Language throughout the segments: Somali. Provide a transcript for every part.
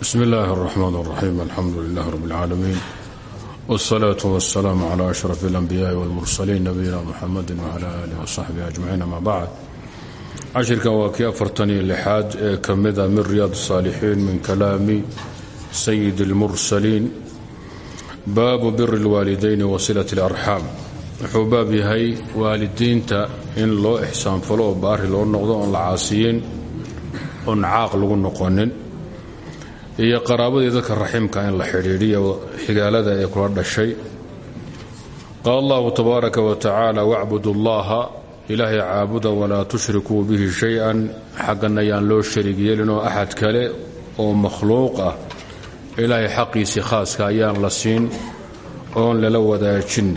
bsm اllahi الرحmn الرaxيim alxamdu lilah rb اlcaalamiin wالsalaaة wالsalaam عlى أشhrف الأnbiyaaءi wاlmursaliin nabiyina mxamadi wعlى alih وصaxbihi أجmaciin ama bacd cashirkan waa kii afartan iyo lixaad ee ka mida min riyaad الصaalixiin min kalaami sayid اlmursaliin baabu bir اlwaalidayn wasilaة اlarxaam wuxuu baab yahay waalidiinta in loo ixsaanfalo oo baari loo noqdo oon la caasiyin oon caaq lagu noqonin iyo qaraabadii dadka raximka in la xidhiidhiyo xigaalada ee kula dhashay. Qaal allahu tabaaraka wa tacaala wacbudu llaha ilaahay caabuda walaa tushrikuu bihi shay-an. Xaggana yaan loo sharig yeelinoo axad kale oo makhluuq ah. Ilaahay xaqiisii khaaska ayaan la siin oon lala wadaajin.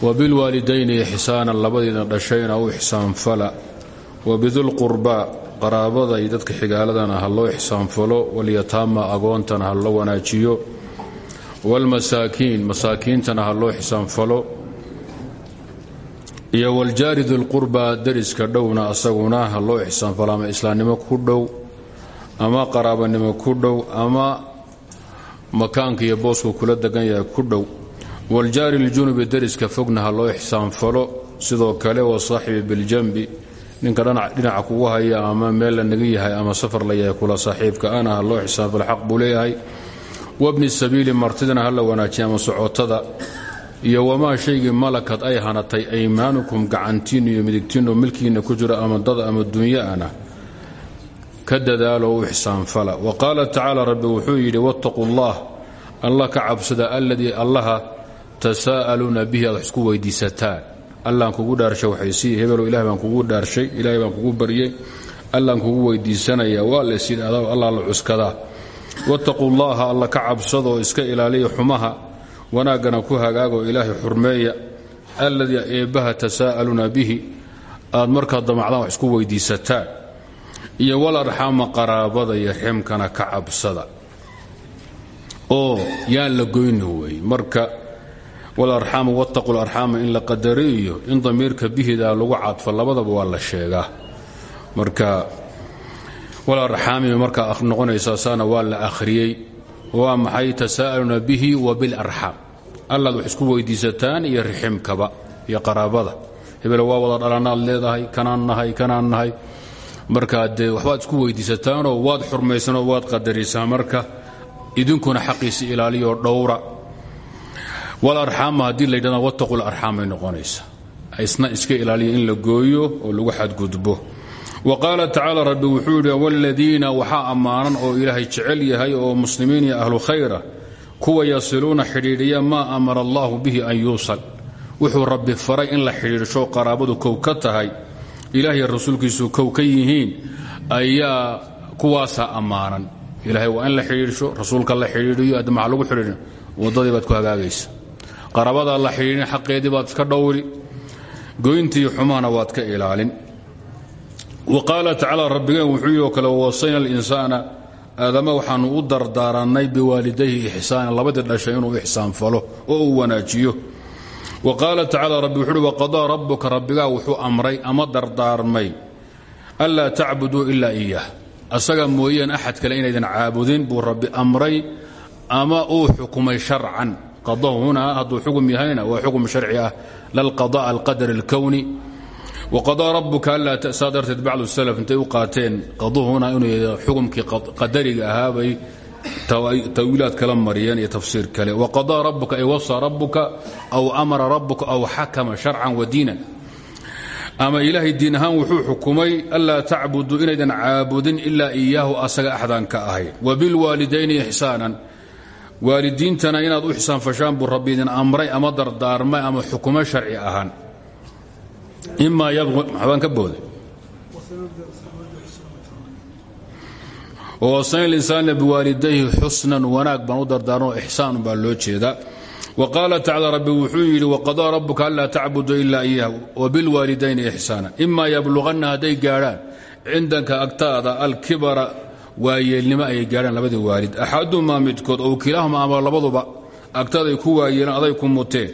Wa bilwaalidayni ixsaanan labadiina dhashayna u ixsaanfala wa bidulqurbaa qaraabada iyo dadka xigaaladana ha loo ixsaanfalo walyataama agoontana ha loo wanaajiyo waalmasaakiin masaakiintana ha loo ixsaanfalo iyo waljaari dulqurbaa dariska dhowna asaguna ha loo ixsaanfalo ama islaamnimo ku dhow ama qaraabanimo ku dhow ama makaanka iyo boosku kula degan yahay ku dhow. Waljaari ljunubi dariska fogna ha loo ixsaanfalo sidoo kale wasaaxibi biljanbi ninka dhinaca kugu haya ama meel la naga yahay ama safar la yahay kula saaxiibka ana ha loo xisaanfalo xaq buu leeyahay. Wabni sabiili martidana ha la wanaajiya ama socotada. Iyo wamaa shaygii malakad ay hanatay aymaanukum gacantiin iyo midigtiinoo milkiinna ku jiro ama dada ama dunyaana ka dadaalo u ixsaanfala wa qaala tacaala rabbi wuxuu yidhi wattaquu llah allah ka cabsada alladii allaha tasaa'aluuna bihi aad wax isku weydiisataan allaan kugu dhaarshay waxaysii hebelo ilahay baan kugu dhaarshay ilahay baan kugu baryey. Allaan kugu weydiisanaya waa la isidhahdaa allah la cuskadaa. Wattaquu alla ka cabsadoo iska ilaaliya xumaha wanaaggana ku hagaagoo ilaahay xurmeeya. Alladii eebbaha tasaa'aluuna bihi aad markaa damacdaan wax isku weydiisataan. Iyo wal arxaama qaraabada iyo riximkana ka cabsada. Oo yaan la goyni weeye marka walarxaama wattaqu larxaama in la qadariyo in damiirka bihidaa lagu cadfo labadaba waa la sheegaa. Marka walarxaami markaa noqonaysaa saana waa la akhriyey waa maxay tasaa'aluna bihi wa bilarxaam allaad wax isku weydiisataan iyo riximkaba iyo qaraabada. Hebel waa wada dhalanaad leedahay kanaan nahay kanaan nahay. Markaa dee waxbaad isku weydiisataanoo waad waad qadarisaa. Marka idinkuna xaqiisi ilaaliyo dhowra walarxaama haddii laydhahda wattaqu larxaamay noqonaysa. Isna iska ilaaliya in la gooyo oo lagu xadgudbo. Wa qaala tacaala rabbi wuxuu yidhi waaladiina waxaa ammaanan oo ilaahay jecel yahay oo muslimiin iyo ahlu khayra kuwa yasiluuna xidhiidhiya maa amara allaahu bihi an yuusal. Wuxuu rabbi faray in la xidhiidhsho qaraabadu kow ka tahay ilaahiy rasuulkiisu kow ka yihiin ayaa kuwaasaa ammaanan. Ilaahay waa in la xidhiidhsho rasuulka la xidhiidhiyo adda maxaa lagu xidhiidhin waddadii baad ku hagaagaysa qaraabada la xidhiidhin xaqeedii baad iska dhowri. Goyntii xumahana waad ka ilaalin. Wa qaala tacaala rabbigeen wuxuu yidhi wawasayna alinsaana. Aadama waxaannu u dardaarannay biwaalidayhi ixsaanan labadii dhashay inuu ixsaanfalo oo uu wanaajiyo. Wa qaala rabbi wuxuu uhi rabbuka rabbigaa wuxuu amray ama dardaarmay anlaa tacbuduu ilaa iyah asaga mooyeen axad kale inaydan caabudin buu rabbi amray ama uu xukumay sharcan hunaa hadduu xugum yahayna waa xukm sharci ah lalqada alqadar alkowni waqadaa rabbuka anlaa saa darteed bacdu salaf intay u qaateen qaduhu hunaa inuu yahay xukumkii qadariga ahaabay tawiilaad kala mariyeen iyo tafsiir kale waqadaa rabbuka ay wasa rabbuka aw amara rabbuka aw xakama sharcan wa diinan ama ilaahay diin wuxuu xukumay anlaa tacbuduu inaydan caabudin ilaa iyaahu asaga axdaan ka ahayn wabilwaalidayni ixsaanan waalidiintana inaad u xisaanfashaan buu rabbi idin amray ama dardaarmay ama xukumo sharci ahaan. Imaa yabaan ka booday. Wawasayn linsaana biwaalidayhi xusnan wanaag baan u dardaarnoo ixsaan loo jeedaa wa qaala tacala rabbi wuxuu yidhi waqadaa rabbuka anlaa tacbuduu ilaa iyah wabilwaalidayni ixsaana. Imaa yabluqanna hadday gaadhaan cindaka agtaada alkibara waayeelnimo ayay gaadhaan labadii waalid. Axadumaa midkood ow kilaahuma ama labaduba agtaaday ku waayeelaan aday ku muteen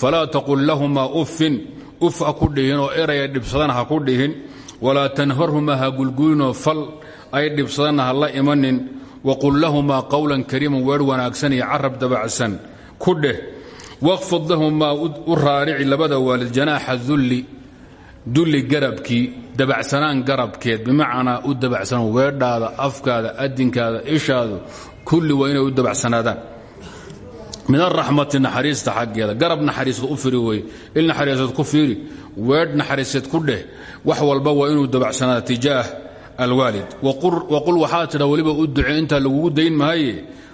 falaa taqul lahumaa uffin uf ha ku dhihin oo eraya dhibsadana ha ku dhihin. Walaa tanharhuma ha gulgulinoo fal ay dhibsadanna ha la imanin. Waqul lahumaa qowlan kariiman weer wanaagsan iyo carab dabacsan. Ku dheh waqfid lahumaa u raarici labada waalid janaaxa dulli dulli garabkii dabacsanaan garabkeed bimacnaa u dabacsanaan weedhaada afkaada adinkaada ishaadu kulli waa inay u dabacsanaadaan. Min araxmati naxariista xaggeeda garab naxariisad u firi wey il naxariiseed ku fiiri weedh naxariiseed ku dheh wax walba waa inuu dabacsanaada tijaah alwaalid. Waqul waxaa tidha u duce intaa lagugu dayn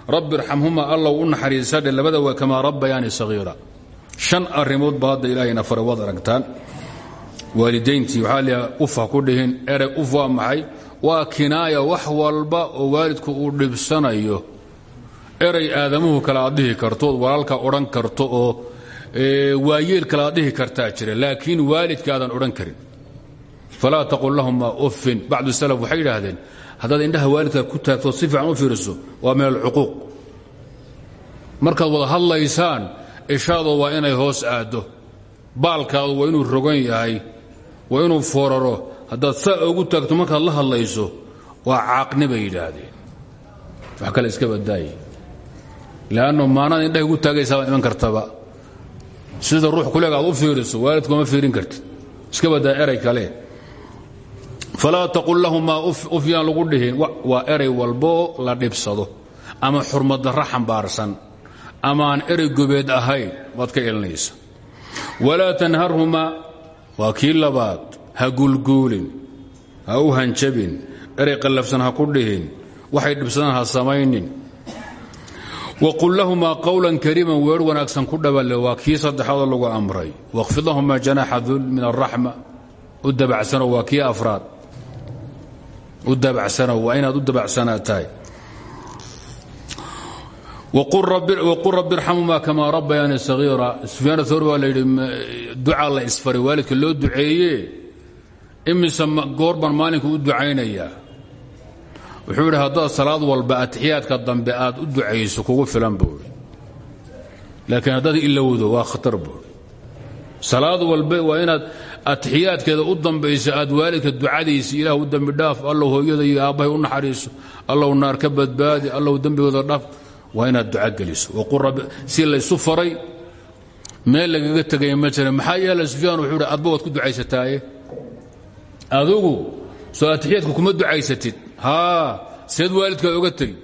rabbi irxamhuma allow u naxariisadhe labada waa kamaa rabbayaani sagiira. Shan arrimood ba hadda ilaahayna faray waalidayntii waxaa liha uf ha ku dhihin. Erey uf maxay? Waa kinaaya wax walba oo waalidku uu dhibsanayo. Erey aadamuhu kale aad dhihi karto walaalka odhan karto oo waayeel kale aad dhihi kartaa jira laakiin waalidka aadan odhan karin. Falaa taqul lahuma uffin. Bacdu salaf waxay yidhaahdeen haddaad indhaha waalidkaa ku taagtood si fiican u fiiriso waa min alcuquuq. Markaad wada hadlaysaan ishaado waa inay hoos aaddo. Baalkaadu waa inuu rogan yahay waa inuu fooraro haddaad saa ugu taagto markaad la hadlayso waa caaqni bay yidhaahdeen. Wax kale iska badaaye leanno maanada indhahay ugu taagaysaa baa iman kartaba. Sida ruux kuleeg aad u fiiriso waalidkuma fiirin kartid. Iska badaa eray kale. Falaa taqul lahumaa uf yaan lagu dhihin. Waa eray walboo la dhibsado. Ama xurmaddarra xambaarsan amaaan erey gobeed ahayn waad ka elinaysa walaa tanharhumaa waa kii labaad ha gulguulin ha u hanjabin erey qallafsan ha ku dhihin waxay dhibsadaan ha samaynin. Waqul lahumaa qowlan kariiman weer wanaagsan ku dhaballe waa kii saddexaadoo lagu amray. Waqfid lahumaa janaaxa dul min araxma u dabacsano waa kii afraad. U dabacsano waa inaad u dabacsanaa wqul rabi irxamumaa kamaa rabbayaani sagiira sufyaan thawri baa la yidhi ducaa la isfaray waalidka loo duceeye imise goor baan maalinka u ducaynayaa wuxuu yidhi haddaad salaad walba atixiyaadka dambe aad u ducayso kugu filan buui laakiin haddaad ilowdo waa khatar buui salaad walba waa inaad atixiyaadkeeda u dambayso aad waalidka ducadiisa ilaah u dembi dhaaf allow hooyada iyo aabbahay u naxariiso allow naar ka badbaadi allow dembigooda dhaaf waa inaad duca geliso. Si laysu faray meel lagaga tegaya ma jira maxaa yeele sufyaan wuxuu hi adba waad ku ducaysataaye. Adugu soo atixiyaadka kuma ducaysatid. Haa seed waalidkaa oga tegi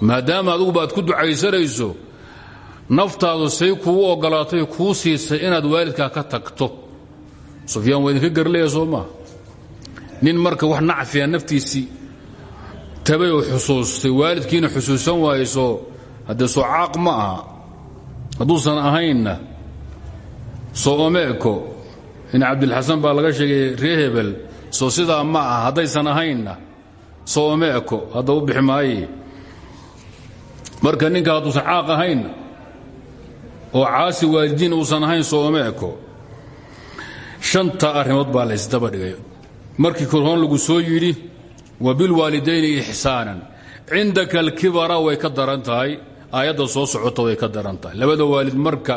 maadaama aduguba aad ku ducaysanayso naftaadu say kugu ogolaatay kuu siisay inaad waalidkaa ka tagto. Sufyaan waa idinka garleya soo maa nin marka wax nacfiya naftiisii tabay oo xusuustay waalidkiina xusuusan waayso haddee soo ma aha. Hadduusan ahaynna soo omeeko in cabdilxasan baa laga sheegay ree hebel soo sidaa ma aha haddaysan ahaynna soo omeeko hadda marka ninka hadduusan caaq ahaynna oo caasi waalidiin uusan ahayn soo omeeko shanta arrimood baa laysdaba dhigay. Markii korhoon lagu soo yidhi wabilwaalidayni ixsaanan cindaka alkibara way ka daran tahay aayadda soo socota way ka daran tahay labada waalid marka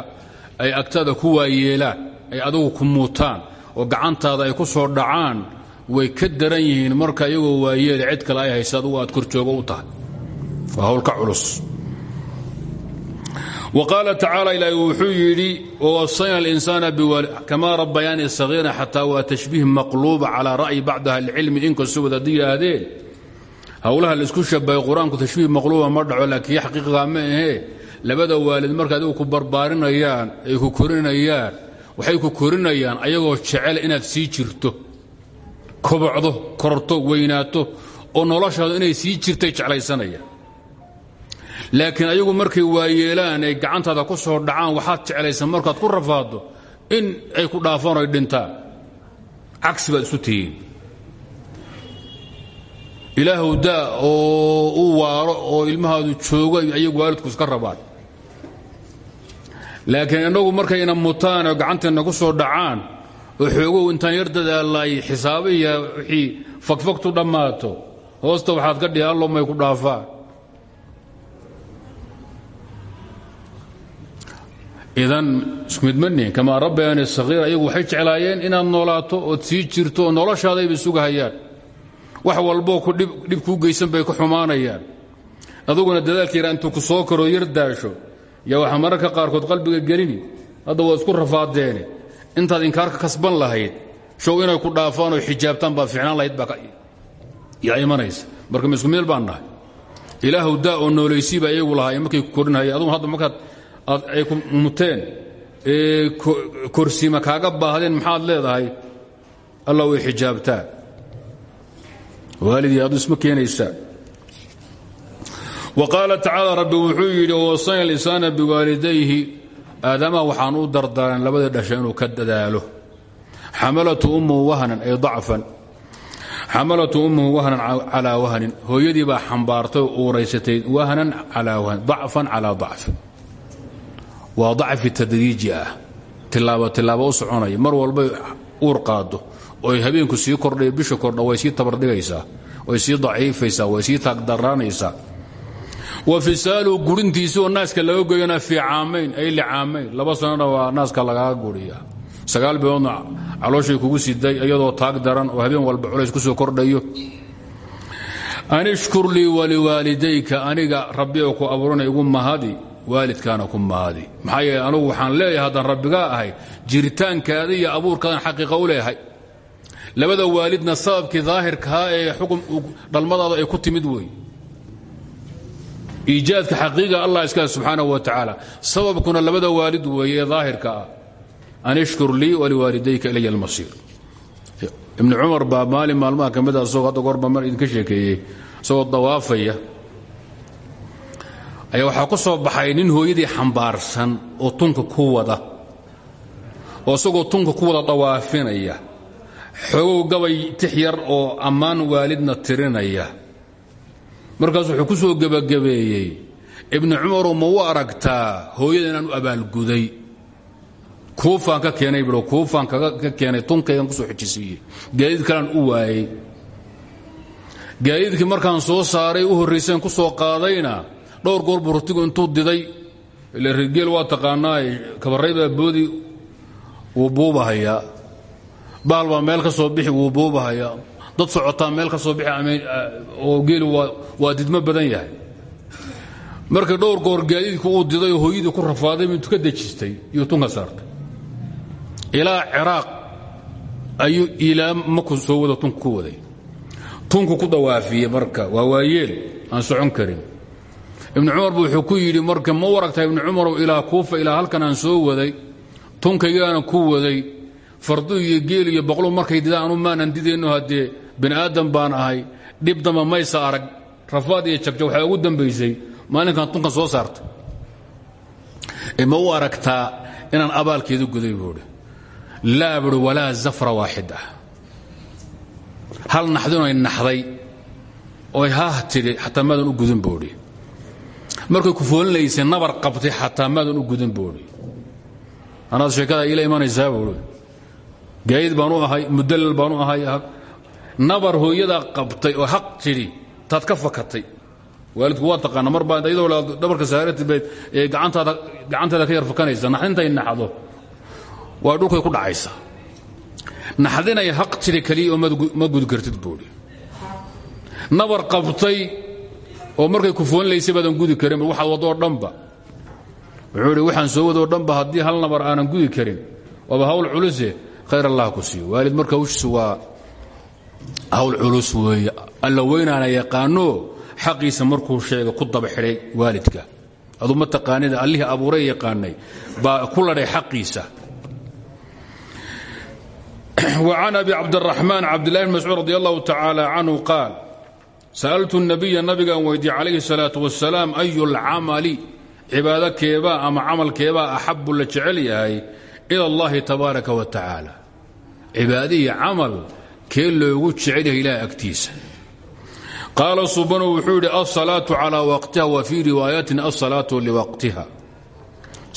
ay agtaada ku waayeelaan ay adugu ku muutaan oo gacantaada ay ku soo dhacaan way ka daran yihiin marka iyagoo waayeele cid kale ay haysa adugu aad korjoogo u tahay waa howlka culus qaala tacaala ilaahy wuxuu yidhi wawasayna alinsaana kamaa rabayaani sahiira xataa waa tashbiih maqluuba calaa ra'yi bacdi ahlicilmi inkastoo wadaada yidhaahdeen howlaha la isku shabahay qur'aanku tashbiih maqluuba ma dhaco laakiin xaqiiqa ma ahee labada waalid marka adigu ku barbaarinayaan ay ku korinayaan waxay ku korinayaan ayagoo jecel inaad sii jirto kobocdo kororto weynaato oo noloshaadu inay sii jirtay jeclaysanayaan laakiin ayagu markay waayeelaan ay gacantaada ku soo dhacaan waxaad jeclaysan markaad ku rafaaddo in ay ku dhaafaan oy dhintaan. Cagsi baad isu tihiin. Ilaahw daa oo u waaro oo ilmahaadu joogo ayagu waalidku iska rabaan. Laakiin innagu markayna mutaan oo gacanteenna ku soo dhacaan oo xoogow intaan yar dadaalay xisaabihiya wixii fagfagtu dhammaato hoosta waxaad ka dhihi allo may ku dhaafaan idan iskumid manihin kamaa rabbayani sahiir ayagu waxay jeclaayeen inaad noolaato ood sii jirto oo noloshaadayba sugahayaan wax walboo dhib kuu geysan bay ku xumaanayaan. Aduguna dadaalka yara ku soo karoo yar daasho yaa waxaa mararka qaarkood qalbiga gelini hadda waa isku rafaadeene intaad inkaarka kasban lahayd show inay ku dhaafaan oo xijaabtaan baad ficnaan lahayd baa yaa imanaysa. Marka ma baan nahay. Ilaahw daa oo noolaysi baa iyagu lahaay markay ku korinhaya adugu hadda markaad ay ku muteen. Ee korsiima kaaga baahdeen? Maxaad leedahay? Alla way xijaabtaa. Waalidii adu isma keenaysaa. Wa qaala rabbi wuxuu yidhi wawasayna alisaana biwaalidayhi aadamaha waxaan u dardaaran labada dhasha inuu ka dadaalo. Xamalatu ummuhu wahnan ay dacfan. Xamalatu ummuhu wahnan calaa wahnin hooyadii baa xambaartay oo uuraysatay. Wahnan calaa wahn dacfan calaa dacfin waa dacfi tadriiji ah. Tilaabo tilaabo u soconaya. Mar walbay uur qaado. Ooy habeenku sii kordhay bisha kordha way sii tabardhigaysaa. Way sii daciifaysaa way sii taagdaraanaysaa. Wa fisaaluhu gurintiisi naaska laga goyana fii caamayn ay licaamayn laba sanona waa naaska lagaga guriya sagaal biloodna calooshay kugu siday iyadoo taag oo habeen walba culays ku soo kordhayo. An ishkur lii waliwaalidayka aniga rabbioo ku abuurana igu mahadi waalidkaana ku mahadi maxaa yeele anugu waxaan leeyahay haddaan rabbigaa ahay jiritaankaada iyo abuurkaadan xaqiiqa u leeyahay. Labada waalidna sababkii daahirkahaa ee xukun dhalmadaada ay ku timid wey iijaadka xaqiiqa allah iskale subxaanahu wa tacaala. Sababkuna labada waalid weeye ee daahirka ah an ishkur lii waliwaalidayka ilaya almasiir. Ibnu cumar baa maalin maalmaha ka mid a isagoo hadda goorba mar idinka sheekeeyey isagoo dawaafaya ayaa waxaa ku soo baxay nin hooyadii xambaarsan oo tunka ku wada oo isagoo tunka ku wada dawaafinaya xogow gabay tix yar oo ammaan waalidna tirinaya. Markaas wuxuu ku soo gebagabeeyey ibnu cumarow ma u aragtaa hooyada inaan u abaalguday? Kuufaan ka keenay bui kuufaan ka keenay tunkaygan ku soo xijisiiyey. Gaadiid kalean u waayey. Gaadiidkii markaan soo saaray u horrayseen ku soo qaadayna dhowr goor buu intuu diday. Ila rigeel waa taqaanaaye kabarraybaa boodi wuu buubahayaa. Bahal baa meel ka soo bixi wuu buubahayaa. Dad socotaa meel ka soo bixi oo geeli waa didmo badan yahay. Markii dhowr goor gaadiidku uu diday oo hooyadii ku rafaaday intuu ka dejistay iyo tunka saartay. Ilaa ciraaq ayuu ilaa maku soo wada tunku ku waday. Tunku ku dawaafiyey marka waa waayeel aan socon karin ibnu cumar bu wuxuu ku yidhi marka ma u aragtaa ibnu cumarow ilaa kuufa ilaa halkan aan soo waday tunkaygaana ku waday fardu iyo geel iyo boqlu markay didaan anu maanan didayno haddee bani aadam baan ahay dhib damba maysa arag. Rafaad iyo jabja waxaa ugu dambaysay maalinkan tunkan soo saarta ma u aragtaa inaan abaalkeedu guday buuhi laa walaa zafra waaxid ah. Hal naxdinoy naxday oy haah tidhi xataa maadan u gudin buuhi markay ku foolinaysay nabar qabtay xataa maadan u gudin buuhi anaad sheekada iila imanaysaa buuhi gaayid baan ahay mudallal baan u ahay nabar hooyadaa qabtay oo haq tidhi taad ka fakatay. Waalidku waa taqaana mar baa iyadoo dhabarka saaratid bayd ee gacantaada ka yar fakanaysa naxdintay naxdo. Waa dhulkay ku dhacaysa. Naxdinay haq tidhi keliya oo ma gudi kartid buuhi nabar qabtay oo markay ku foonlaysay baadan gudi karin waxaad wadoo dhanba wuxuu idhi waxaan soo wadoo dhanba haddii hal nabar aanan gudi karin waaba hawl culuse khayr allah ku siiyo waalid marka hawshiisu waa hawl culus weeye alla weynaana yaqaano xaqiisa markuu sheega ku daba xidhay waalidka aduu ma taqaanida allihii abuuray yaqaanay baa ku ladhay xaqiisa وعن أبي عبد الرحمن عبد الله بن مسعود رضي الله تعالى sa'altu nabiya nabigaan weydiiye calayhi salaatu wasalaam أي lcamali cibaado keebaa ama camalkeebaa axabu la jecel yahay ila allahi tabaaraka wa tacaala cibaadihii camal kee loogu jecel yahay ilaah agtiisa qaala subanu wuxuu yidhi alsalaatu calaa waqtiha wa fii riwaayatin alsalaatu liwaqtiha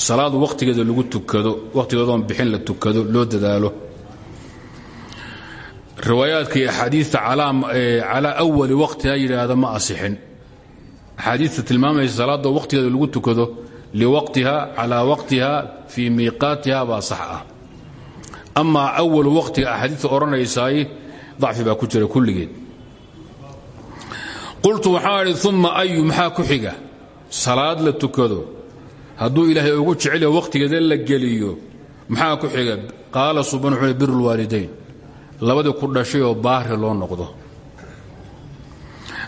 salaadu waqtigeeda lagu tukado waqhtigeedoon bixin la tukado loo dadaalo riwaayaadka iyo axaadiista calaa awali waqtiha yidhaahda ma asixin. Axaadiista tilmaamaysa salaadda waqtigeeda lagu tukado liwaqtiha calaa waqtiha fii miiqaatiha baa sax ah. Amaa awalu waqtiga axaadiista odhanaysaay dacfi ku jira kulligeed. Qultu waxaan idhi uma ayu ku xiga? Salaad la tukado. Hadduu ilaahay ugu jecelya wakhtigeeda la geliyo maxaa ku xiga? Qaala suban wuxuu bir lwaalidayn labadii ku dhashay oo baari loo noqdo.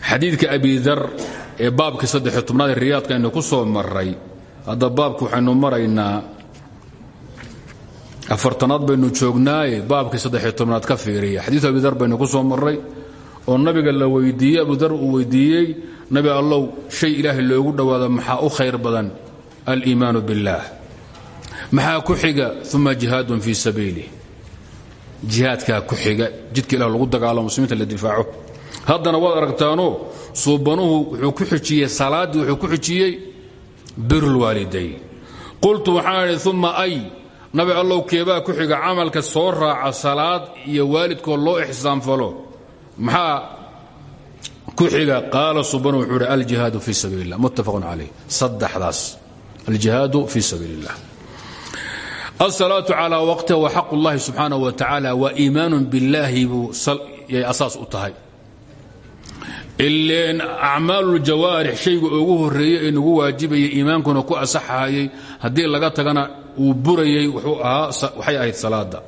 Xadiidka abidar ee baabkii saddexiy tobnaad riyaadka aynu ku soo maray hadda baabki waxaynu maraynaa afartanaad baynu joognaaye baabkii saddexiy tobnaad ka fiiriya. Xadiiu abidar baynu ku soo maray oo nabiga la weydiiyey abudar uu weydiiyey nabi allow shay ilaahay loogu dhowaado maxaa u khayr badan? Aliimaanu biاllaah maxaa ku xiga uma jihaadun fii sabiilih jihaadkaa ku xiga jidka ilah lagu dagaalamo muslimiinta la difaaco. Haddana waad aragtaanoo suubanuhu wuxuu ku xijiyey salaaddii wuxuu ku xijiyey birulwaalidayn qultu waxaan idhi ay nabi allow keebaa ku xiga camalka soo raaca salaad iyo waalidkoo loo ixsaanfalo maxaa ku xiga? Qaala subanu wuxuu hi aljihaadu fii sabiil اllah muttafaqun calayh. Saddexdaas. Aljihaadu fii sabiil اllah alsalaatu calaa waqtiha wa xaq اllahi subxaanaه wa tacaala wa iimaanu biاllaahi buu yay asaas u tahay ileen acmaalu ljawaarix shayga ugu horreeyey ee nagu waajibaya iimaankuna ku asaxahayay haddii laga tagana uu burayey wuxuu ahaa waxay ahayd salaada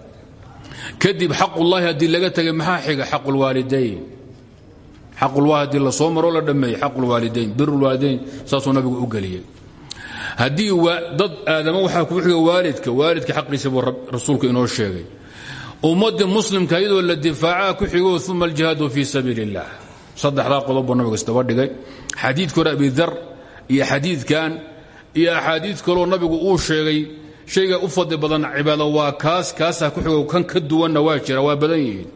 kadib xaqullahi haddii laga tegay maxaa xiga xaqulwaalidayn xaqullah haddii la soo maroo la dhammeeyey xaqulwaalidayn birulwaalidayn saasuu nabigu u geliyey haddii dad aadama waxaa kuu xiga waalidka waalidka xaqiisa buu rasuulku inoo sheegay. Ummaddii muslimka iyadoo la difaacaa ku xigo uma aljihaadu fii sabiili اllah saddexdaa qodob buu nabigu isdaba dhigay. Xadiidka hore abidar iyo xadiidkan iyo axaadiid kaloo nabigu uu sheegay shayga u fadli badan cibaado waa kaas kaasaa ku xigo kan ka duwanna waa jira waa badan yihiin.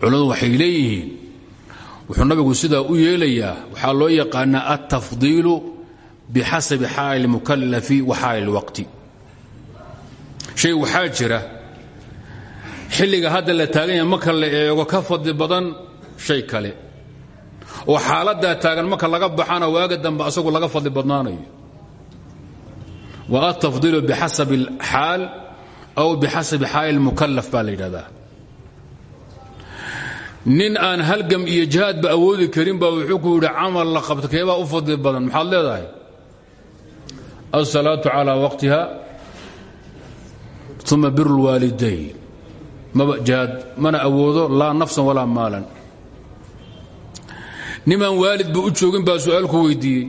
Culimmadu waxay leeyihiin wuxuu nabigu sidaa u yeelayaa waxaa loo yaqaanaa altafdiilu bixasabi xaali اlmukalafi wa xaali اlwaqti shay waxaa jira xilliga hadda la taagan yahay marka la eego ka fadli badan shay kale oo xaaladdaa taagan marka laga baxana waaga dambe asagu laga fadli badnaanayo wa altafdiilu bixasabi اlxaal aw bixasabi xaali اlmukalaf baa la yidhahdaa nin aan halgam iyo jihaadba awoodi karin baa wuxuu ku yidhi camal la qabto keebaa u fadli badan maxaad leedahay alsalaatu calaa waqtiha uma maba jihaad mana awoodo laa nafsan walaa maalan. Nimaan waalid ba u joogin baa su'aal ku weydiiyey.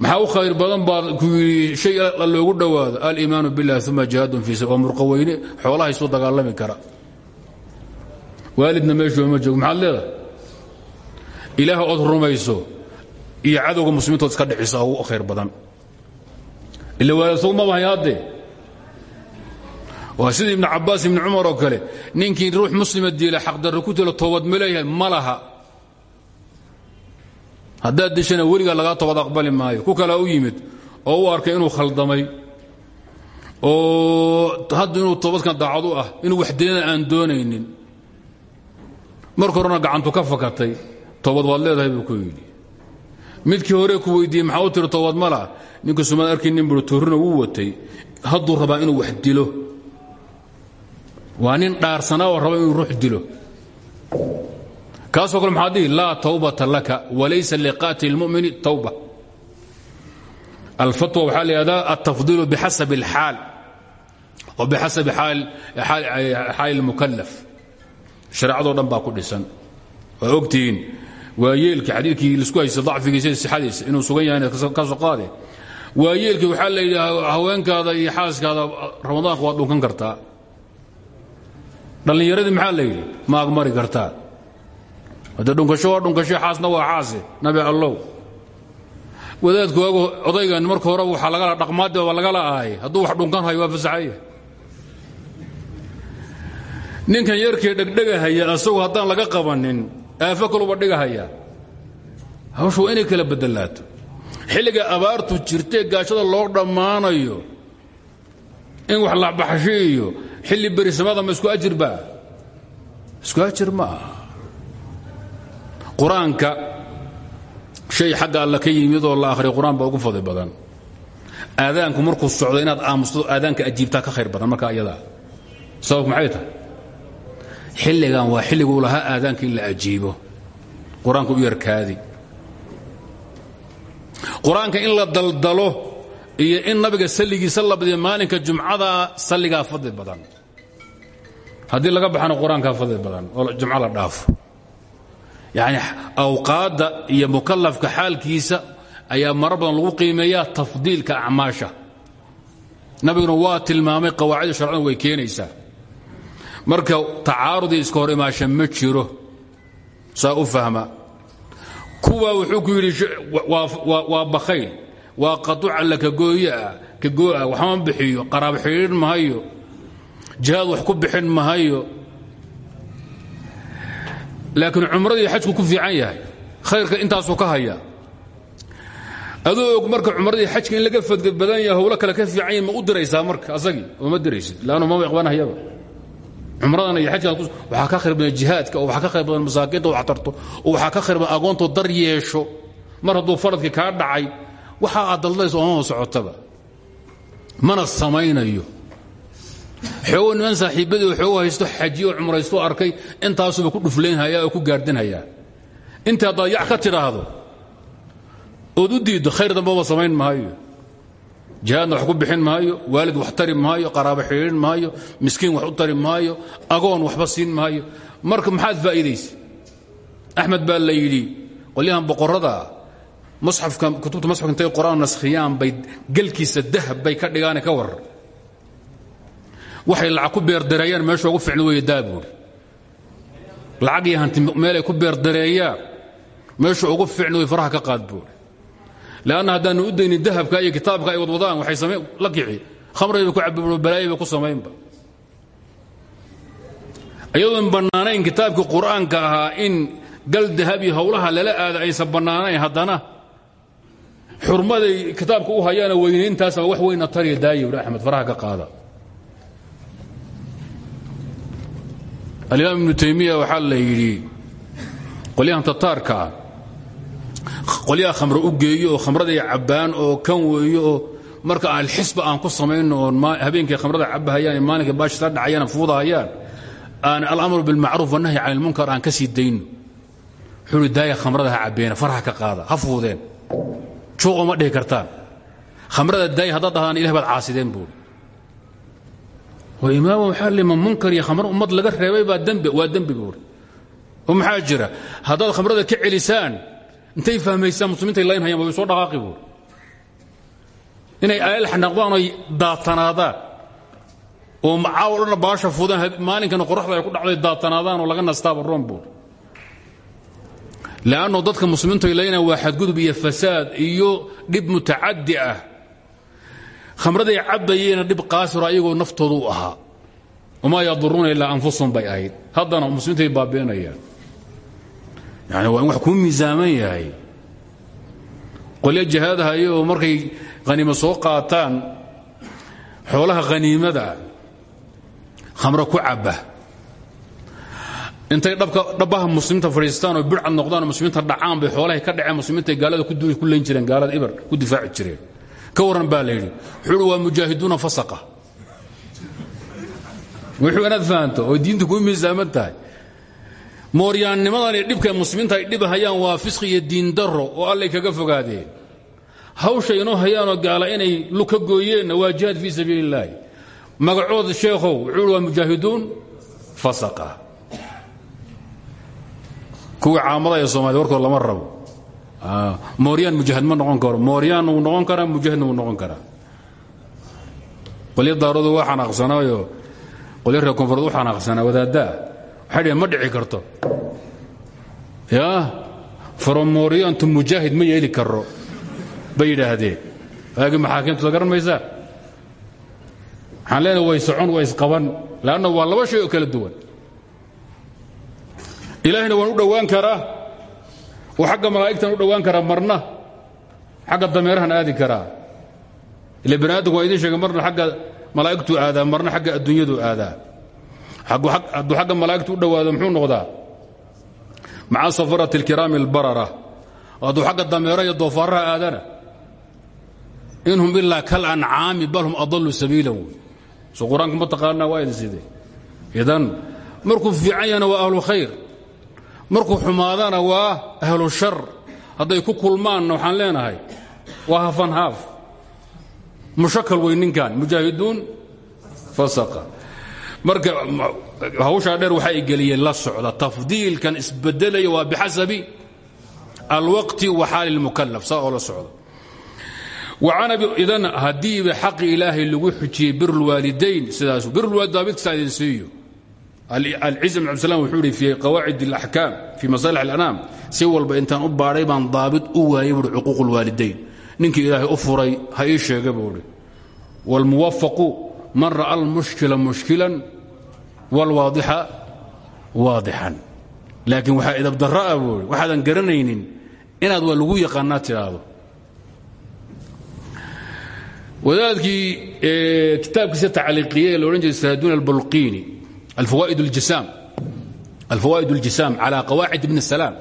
Maxaa u khayr badan baad ku yidhi shay loogu dhowaado aliimaanu biاllah uma jihaadun fii waa murqaweyne xoolaha isu dagaalami kara. Waalidna meeshuu ma joogo maxaad leedahay? Ilaah ood iyo cadowga muslimiintood iska dhexisa ugu khayr badan. Ila waalid sog maba hayaadee waa sida ibnu cabaas ibni cumar oo kale ninkii ruux muslima diila xaqdarro ku tilo toobad ma leeyahay ma laha. Haddaad dishana weligaa lagaa toobad aqbali maayo. Ku kalaa u yimid oo u arkay inuu khaldamay oo hadda inuu toobadkan daacad u ah inuu waxdilana aan doonaynin. Marka horena gacantu ka fakatay toobad waad leedahay buu ku yidhi midkii hore ku weydiiyey maxaa u tiri towbad ma laha? Ninka sumaad arkaynin bui tuurina wuu watay. Hadduu rabaa inuu wax dilo. Waa nin dhaarsanaa oo raba inuu ruux dilo. Kaasoo kale maxaa dihi laa tawbata laka walaysa liqaatil lmumini tawba. Alfatwa waxaa la yihahdaa altafdiilu bixasab اlxaal oo bixasabi xaali اlmukalaf shareecadoo dhan baa ku waa yeelkii xadiidkii la isku haysta dacfigiisa sixadiisa inuu sugan yahay ka soo qaade. Waa yeelkii la yidhi haweenkaada iyo xaaskaada ramadaanka waad dhunkan kartaa. Dhallinyaradii maxaa la yidhi? Ma agmari kartaa. Hadde dhunkasho waa dhunkasho xaasna waa xaase. Nabi allow. Wadaadku waagu odaygan marka horeba waxaa lagala dhaqmaaddi waa lagala ahay hadduu wax dhunkan hayo waa fasaxaya. Ninkan yarkee dhegdhegahaya asagu haddaan laga qabanin aafo kaluba dhigahaya. Hawshu waa inay kala bedelaato xilliga abaartu jirtee gaashada loo dhammaanayo in wax labaxasho iyo xilli berisamada ma isku ajirba isku ajir ma aha. Qur'aanka shay xagga alla ka yimid oo la akhriyo qur'aan baa ugu fadli badan. Aadaanku markuu socdo inaad aamusto aadaanka ajiibtaa ka khayr badan marka iyadaa. Sababku maxay tahay xilligan waa xilliguu lahaa aadaanka in la ajiibo. Qur'aanka u yarkaadi. Qur'aanka in la daldalo iyo in nabiga salligiisa la badiyo maalinka jumcada salligaa fadli badan. Haddii laga baxana qur'aankaa fadli badan oo jumco la dhaafo. Yacni awqaadda iyo mukallafka xaalkiisa ayaa marar badan lagu qiimeeyaa tafdiilka acmaasha. Nabiguna waa tilmaamay qawaacida sharcadu way keenaysaa marka tacaarudii iska hor imaasha ma jiro. Saa u fahma. Kuwa wuxuu ku yidhi waa bakhayl waa qaduucalla kagooyaa kagoo'a waxma bixiyo. Qaraab xidhiidhin mahayo jihaad wax ku bixin mahayo laakiin cumradii xajku ku fiican yahay. Khayrka intaasuu ka haya. Adoo og marka cumradii xajka in laga fadga badan yahay howlo kale ka fiican yahay ma u diraysaa marka asagii oo ma diraysid? Laannu maba iqbanahayaba cumradana iyo xajkan waxaa ka khayr badan jihaadka oo ka khayr badan masaakiinta tarto oo waxaa ka khayr badan dar yeesho. Mar hadduu faradkii kaa dhacay waxa aad daldayso ooma socotaba. Mana samaynayo. Xoogo niman saaxiibadii oo xoogo haysto xajiyo cumraysto arkay intaasuba ku dhuflaynhayaa oo ku gaardinhayaa. Intii haddaad ka tidhaahdo ood u diiddo khayr dambaba samayn maayo jihaadna wax ku bixin maayo waalid wax tari maayo qaraabo xidhiidhin maayo miskiin wax u tari maayo agoon waxba siin maayo. Marka maxaad faa'iidaysa axmed baa la yidhi qolyahan boqorrada musxafka kutubta musxafka intay qur'aan bay gelkiisa dahab bay ka dhigaane ka warar. Waxay lacag ku beerdareeyaan meesha ugu ficno weeye daa buuri lacag iyo hanti meelay ku beerdareeyaan meesha ugu ficno way faraha ka qaad lanna haddaanu u daynin dahabka iyo kitaabka ay wadwadaan waxay samayn la kici khamrayba ku cabbi balaayaba ku samaynba iyadoon bannaanayn kitaabkii qur'aanka ahaa in gal dahab iyo howlaha lala aada aysan bannaanayn haddana xurmaday kitaabka u hayaana weynayntaasa wax weyna tariya daaya wuri axmed faraha ka qaada alimaam ibnu taymiya waxaa la yidhi qolyahan tataarka ah qolyaha khamre u geeyo oo khamraday cabbaan oo kan weeyo oo marka alxisba aan ku samayno oon habeenkii khamrada cabbahayaan maalinka baashisa dhacayaan fuudahayaan aan alamru bilmacruuf wanahyi can ilmunkar aan ka sii dayno daaya khamrada ha cabbeena ka qaada ha fuudeen. Juuqo ma dhihi kartaan. Khamrada daaya haddaad dhahdaan ilah baad caasideen buuri oo imaama waxaa lima munkar iyo khamro ummad laga reebay baa dembi waa dembi buuri oo maxaa jira? Khamrada ka celisaan intay fahmaysaan muslimiintay laynhayaan way soo dhaqaaqi buuri inay aayal xanaqdaan oy daatanaadaan. Oo macaawo dhanna baasha fuudaan maalinkana qoraxda ay ku dhacday daatanaadaan oo laga nastaaba room buuri le'anno dadka muslimiintu ay laynayaan waa xadgudub iyo fasaad iyo dhib mutacaddi ah. Khamraday cabbayeena dhib qaasiro ayagoo naftooda u ahaa. Wamaa yaduruuna ilaa anfusahum bay haddana muslimiintay baabi'inayaan yani waa in wax kuu miisaaman yahay. Qolyo jihaadahayo oo markay haniimo soo qaataan xoolaha haniimada khamro ku cabba. Intay dhabbaha muslimiinta fadhiistaan oo bidcad noqdaan oo muslimiinta dhacaan bay xoolahay ka dhaceen muslimiinta gaalada ku layn jireen gaalada ibar ku difaaci jireen. Ka warran baa la yidhi wuxuu waa mujaahiduuna fasaqa. Wuxuu inaad fahanto oo diinta kuu miisaaman tahay mooryaannimadan dhibka muslimiinta ay dhibahayaan waa fisqi iyo diindaro oo allay kaga fogaadeen. Hawshay inoo hayaanoo gaala inay lug ka gooyeenna waa jihaad fii sabiili magacooda sheekhow wuxuu waa mujaahiduun fasaqa. Kuwii caamada ee soomaliya warkood lama rabo. Mooryaan mujaahid ma noqon karo. Mooryaan wuu noqon karaa mujaahidna wuu noqon karaa. Qolyo daaroodu waa xanaaqsanaayo qolyo reer koonfureed u xanaaqsanaa wadaaddaa waxay dhaheen ma dhici karto. Yaa faromoryantu mujaahid ma yeeli karo bay yidhaahdeen. Waagii maxaakiimtooda garan maysaa? Waxaan leenahay way socon way isqaban leanna waa laba shay oo kala duwan. Ilaahayna waan u dhowaan karaa oo xagga malaa'igtan u dhowaan karaa marna xagga dameerahan aadi karaa. Ila bani aadamku waa idiin sheegay marna xagga malaa'igtuu aadaa marna xagga adduunyadu aadaa hadduu xagga malaa'igtu u dhowaado muxuu noqdaa? Maca safarati alkiraami albarara hadduu xagga dameero iyo doofaaraha aadana inhum ilaa kal ancaami bal hum adallu sabiila wey soo qur'aanka ma idan markuu fiican yahana ahlu khayr. Markuu xumaadana waa ahlu shar. Hadday ku kulmaanna waxaan leenahay waa hafan haaf. Mushakal wey ninkan mujaahiduun fasaqa marka hawshaa dheer waxay geliyeen la socda. Tafdiilkan isbedelaya waa bixasabi alwaqti wa xaali lmukalaf saa la socda. Idan hadiiba xaqi ilaahay lagu xujiyey birlwaalidayn sidaas birlwaalidabidksaa idin siiyo. Alciz bn abdislam wuxuu hi fi qawaacid اlaxkaam fi masaalix alanaam si walba intaan u baadhay baan daabit u waayay buui xuquuq lwaalidayn ninkii ilaahay u furay ha ii sheega buuhi wاlmuwafaqu man ra'a wlwaadixa waadixan. Laakiin waxaa idabdarra'a ah buui waxaadan garanaynin inaad waa lagu yaqaanaa tidhaahdo wadaadkii kitaabkiisa tacliiqiyey la odhan jiray sahaduun albulqiini alfawaa'id aljisaam calaa qawaacid ibni salaam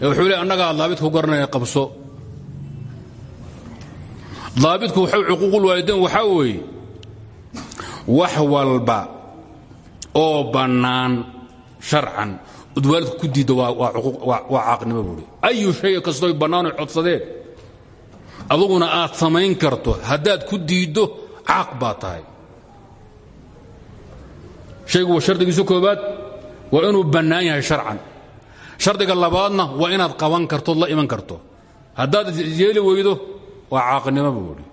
ee wuxuu leey annagaa daabitku garanaya qabso. Daabitku cuquuqulwaalidayn waxaa weeye wax walba oo bannaan sharcan. Od ku diiddo waa caaqnimo buui ayu shay kastoy bannaano codsadeen. Aduguna aad samayn karto haddaad ku diiddo caaq baa tahay. Shaygu waa shardigiisu koobaad waa inuu bannaan yahay sharcan. Shardiga labaadna waa inaad qaban kartood la iman karto. Haddaad yeeli weydo waa caaqnimo buuhi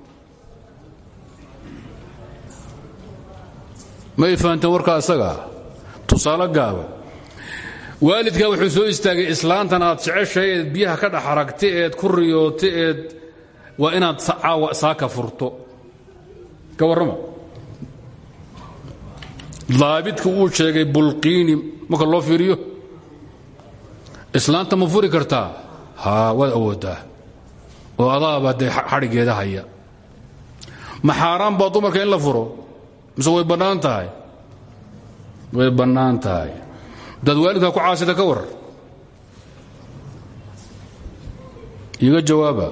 may fahanteen warkaa isagaa tusaale gaaba waalidkaa wuxuu soo istaagay islaantan aad jeceshahay eed biyaha ka dhex aragta eed ku riyoota eed waa inaad caawa saaka furto. Ka warrama. Daabidka uu sheegay bulqiini marka loo fiiriyo islaanta ma furi kartaa? Haa waad awooddaa oo adaaba dee xadhiggeeda haya. Ma xaaraan baa dumarka in la furo mise way bannaan tahay? Way bannaan tahay. Dad waalidkaa ku caasida ka war iga jawaaba.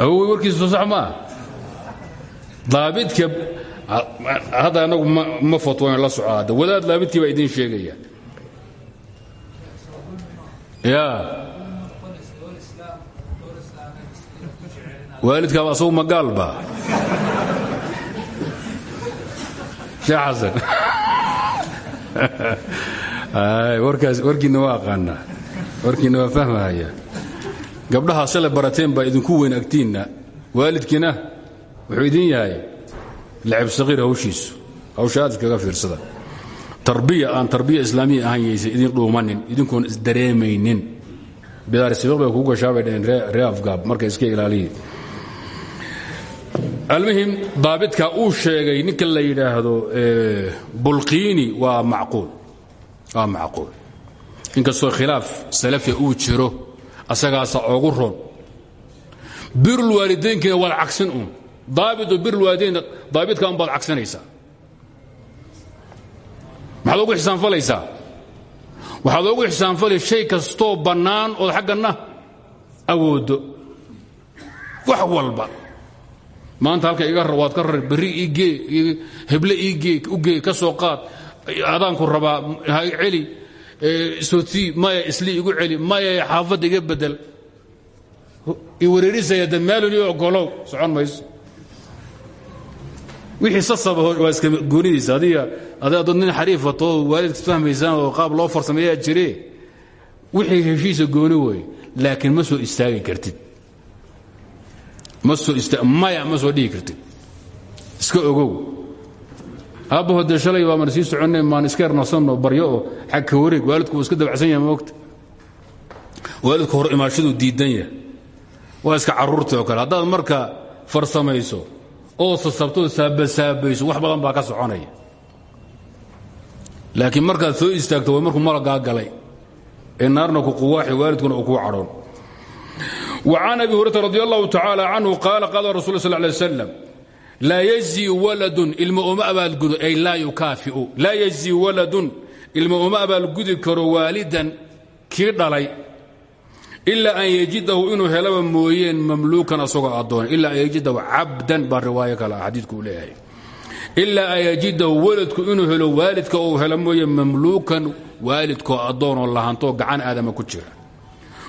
Awowey warkiisa soo sax daabidka hadda anagu ma fatwoon la soco hadda wadaad daabidkii baa idiin sheegaya. ya waalidkaaba asagu magaalba sheekh xasan. Warkaas warkiina waa aqaanaa. Warkiina waa fahmahaya gabdhahaa shalay barateen idinku weyn agtiinna. Waalidkiina wuxuu idin yahay lacab saqiir hawshiisu hawsha aad iskaga fiirsada tarbiya aan tarbiya islaamiya ahaan yaysa idin dhuumanin idinkoon isdareemaynin bidaar sibiq bay kugu gashaa bay dhaheen ree afgaab marka iska ilaaliya almuhim daabidka uu sheegay ninka la yidhaahdo bulqiini waa macquul. Waa macquul. Inkastoo khilaaf salafi uu jiro asagaasa ogu ron birulwaalidaynkiina waad cagsin uun. Daabitu birulwaalidayn daabidka un baad cagsanaysaa maxaad ogu xisaanfalaysaa waxaad ogu xisaanfalay shay kastoo bannaan ood xagganna awooddo wax walba. Maanta halka iga waad ka rar berri igee heble igee ugee ka soo qaad. Adaanku rabaa celi. Sotii maya isli igu celi maya xaafadda iga bedel. Iwareerisaya damaaluni ogolow socon mayso wixii sasaba waa iska goonidiisa adiga dad nin xariifato oo waalidkas fahmaysaan oo qaab loo farsameeyaa jire wixii heshiisa gooni wey laakiin ma soo istaagi kartid. Ma soo maya ma soo dhihi kartid. Iska ogow. Aabbaho dee shalay baa man sii soconnay maan iska ernasanno baryo oo wareeg waalidku iska dabacsan yahay maogta waalidku hor imaashaduu diidan yahay. Waa iska carruurtii oo kale. Haddaad marka farsamayso oo sasabtoo saabasaabayso wax badan baa ka soconaya laakiin markaad soo istaagto way markuu malagaa galay ee naarna ku quwaaxi waalidkuna uu kuu cadhoon وعن أبي هريرة رضي الله تعالى عنه قال قال رسول الله صلى الله عليه وسلم لا يجزي ولد المؤمن أبا الجد أي لا يكافئ لا يجزي ولد المؤمن أبا الجد كرو والدا كيرلي ilaa an yajidahu inuu helaba mooyeen mamluukan asagoo addoona ilaa an yajidahu cabdan baa riwaayo kale ah leeyahay. Ilaa an yajidahu waladku inuu helo waalidka uu helo mooye mamluukan waalidkoo addoonoo lahantoo gacan aadama ku jira.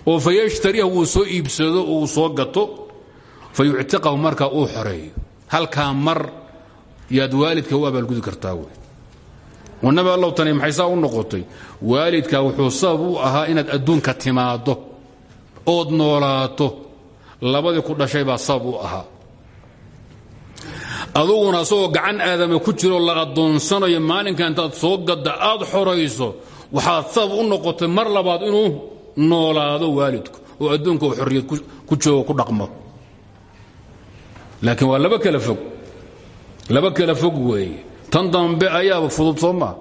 Oo fa yashtariha soo iibsado uu soo gato fa yuctiqahu markaa uu xoreeyo. Halkaa mar yaad waalidka u abaalgudi kartaa wey. Wanabi allow tani maxay saa u noqotay? Waalidka wuxuu sabab u ahaa inaad adduunka timaaddo ood noolaato labadii ku dhashay baa sabab u ahaa. Aduguna asagoo gacan aadama ku jiroo la addoonsanayo maalinka intaad soo gadda aad xorayso waxaad sabab u noqotay mar labaad inuu noolaado waalidku oo adduunka uu xorriyad ku joogo ku dhaqmo. Laakiin waa laba kala fog. Laba kala fog weeye. Tan dambe ayaaba fudud soo maa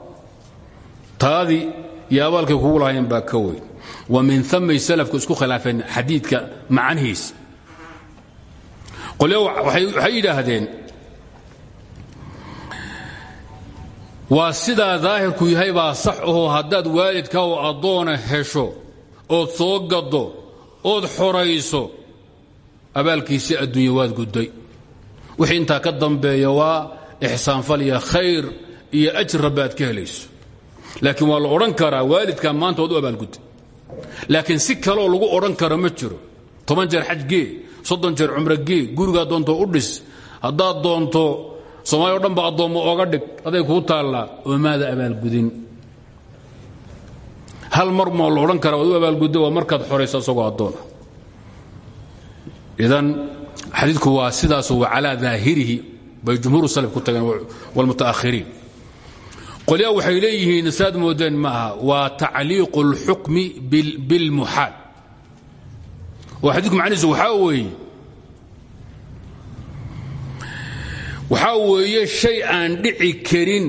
taadii iyo abaalkay kugu lahayn baa ka weyn wa min amay salafku isku khilaafeen xadiidka macanihiisa qolya waxay yidhaahdeen waa sidaa daahirku yahay baa sax ahoo haddaad waalidka oo addoona hesho ood soo gaddo ood xorayso abaalkiisii adduunya waad gudday. Wixii intaa ka dambeeya waa ixsaanfal iyo khayr iyo ajir rabbi aad ka helayso. Laakiin waa la odhan karaa waalidkaa maanta waad u abaalgudday laakiin si kaleoo lagu odhan karo ma jiro. Toban jeer xaj gee soddon jeer cumro gee gurigaa doonto u dhis. Haddaad doonto soomaaliya o dhan ba addoommo ooga dhig. Aday kuu taallaa oo maada abaalgudin hal mar moo la odhan karaa waad u abaalgudda waa markaad xorayso isagoo addoona idan xadiidku waa sidaas wa calaa daahirihi bay jumhuur salaf ku tageen wاlmutaahiriin qolyaa waxay leeyihiin saad moodeen ma aha waa tacliiqu اlxukmi bilmuxaal oo xadiidku macnihiisu waxaa weeye shay aan dhici karin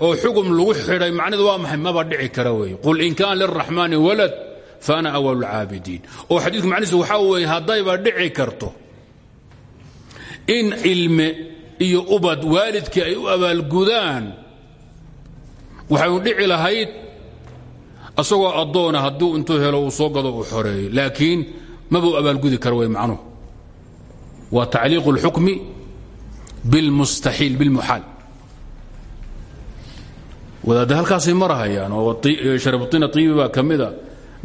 oo xugum lagu xidhay macnidu waa maxay? Maba dhici kara weeye. Qul in kaana liraxmaani walad faana awal lcaabidiin oo xadiidku macnihiisu waxaa weeye haddayba dhici karto in ilme iyo ubad waalidkii ay u abaalgudaan waxay u dhici lahayd asagoo addoona hadduu intuu helo uu soo gado uu xoreeyo laakiin mabuu abaalgudi kara way macnuhu waa tacliiqu اlxukmi bilmustaxiil bilmuxaal. Wadaadda halkaasay marahayaan oo sharafuddiin atiibi baa ka mida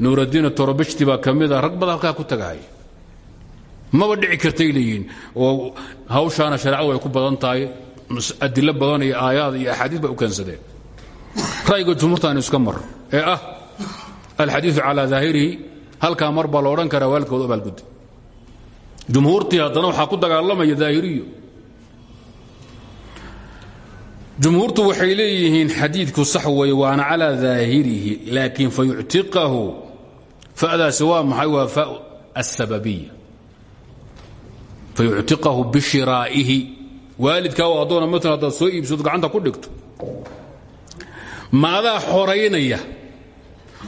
nuuraddiin torobeshti baa ka mida rag bada halkaa ku tagahaya maba dhici kartay leeyihiin oo hawshaana shareecadu ay ku badan tahay adilo badan iyo aayaad iyo axaadiis bay u keensadeen ra'yiga jumhuurtaanu iska mar. Ee ah alxadiidu calaa daahirihi halkaa mar baa la odhan karaa waalidkooda abaalguddi. Jumhuurtii haddana waxaa ku dagaalamaya daahiriyo jumhuurtu waxay leeyihiin xadiidku sax weeye waana calaa daahirihi laakiin fayuctiqahu fadaasi waa fa asababiya fayuctiqahu bishiraa'ihi waalidkaa oo addoona maala haddaad soo iibsado gacanta ku dhigto maadaa xoraynaya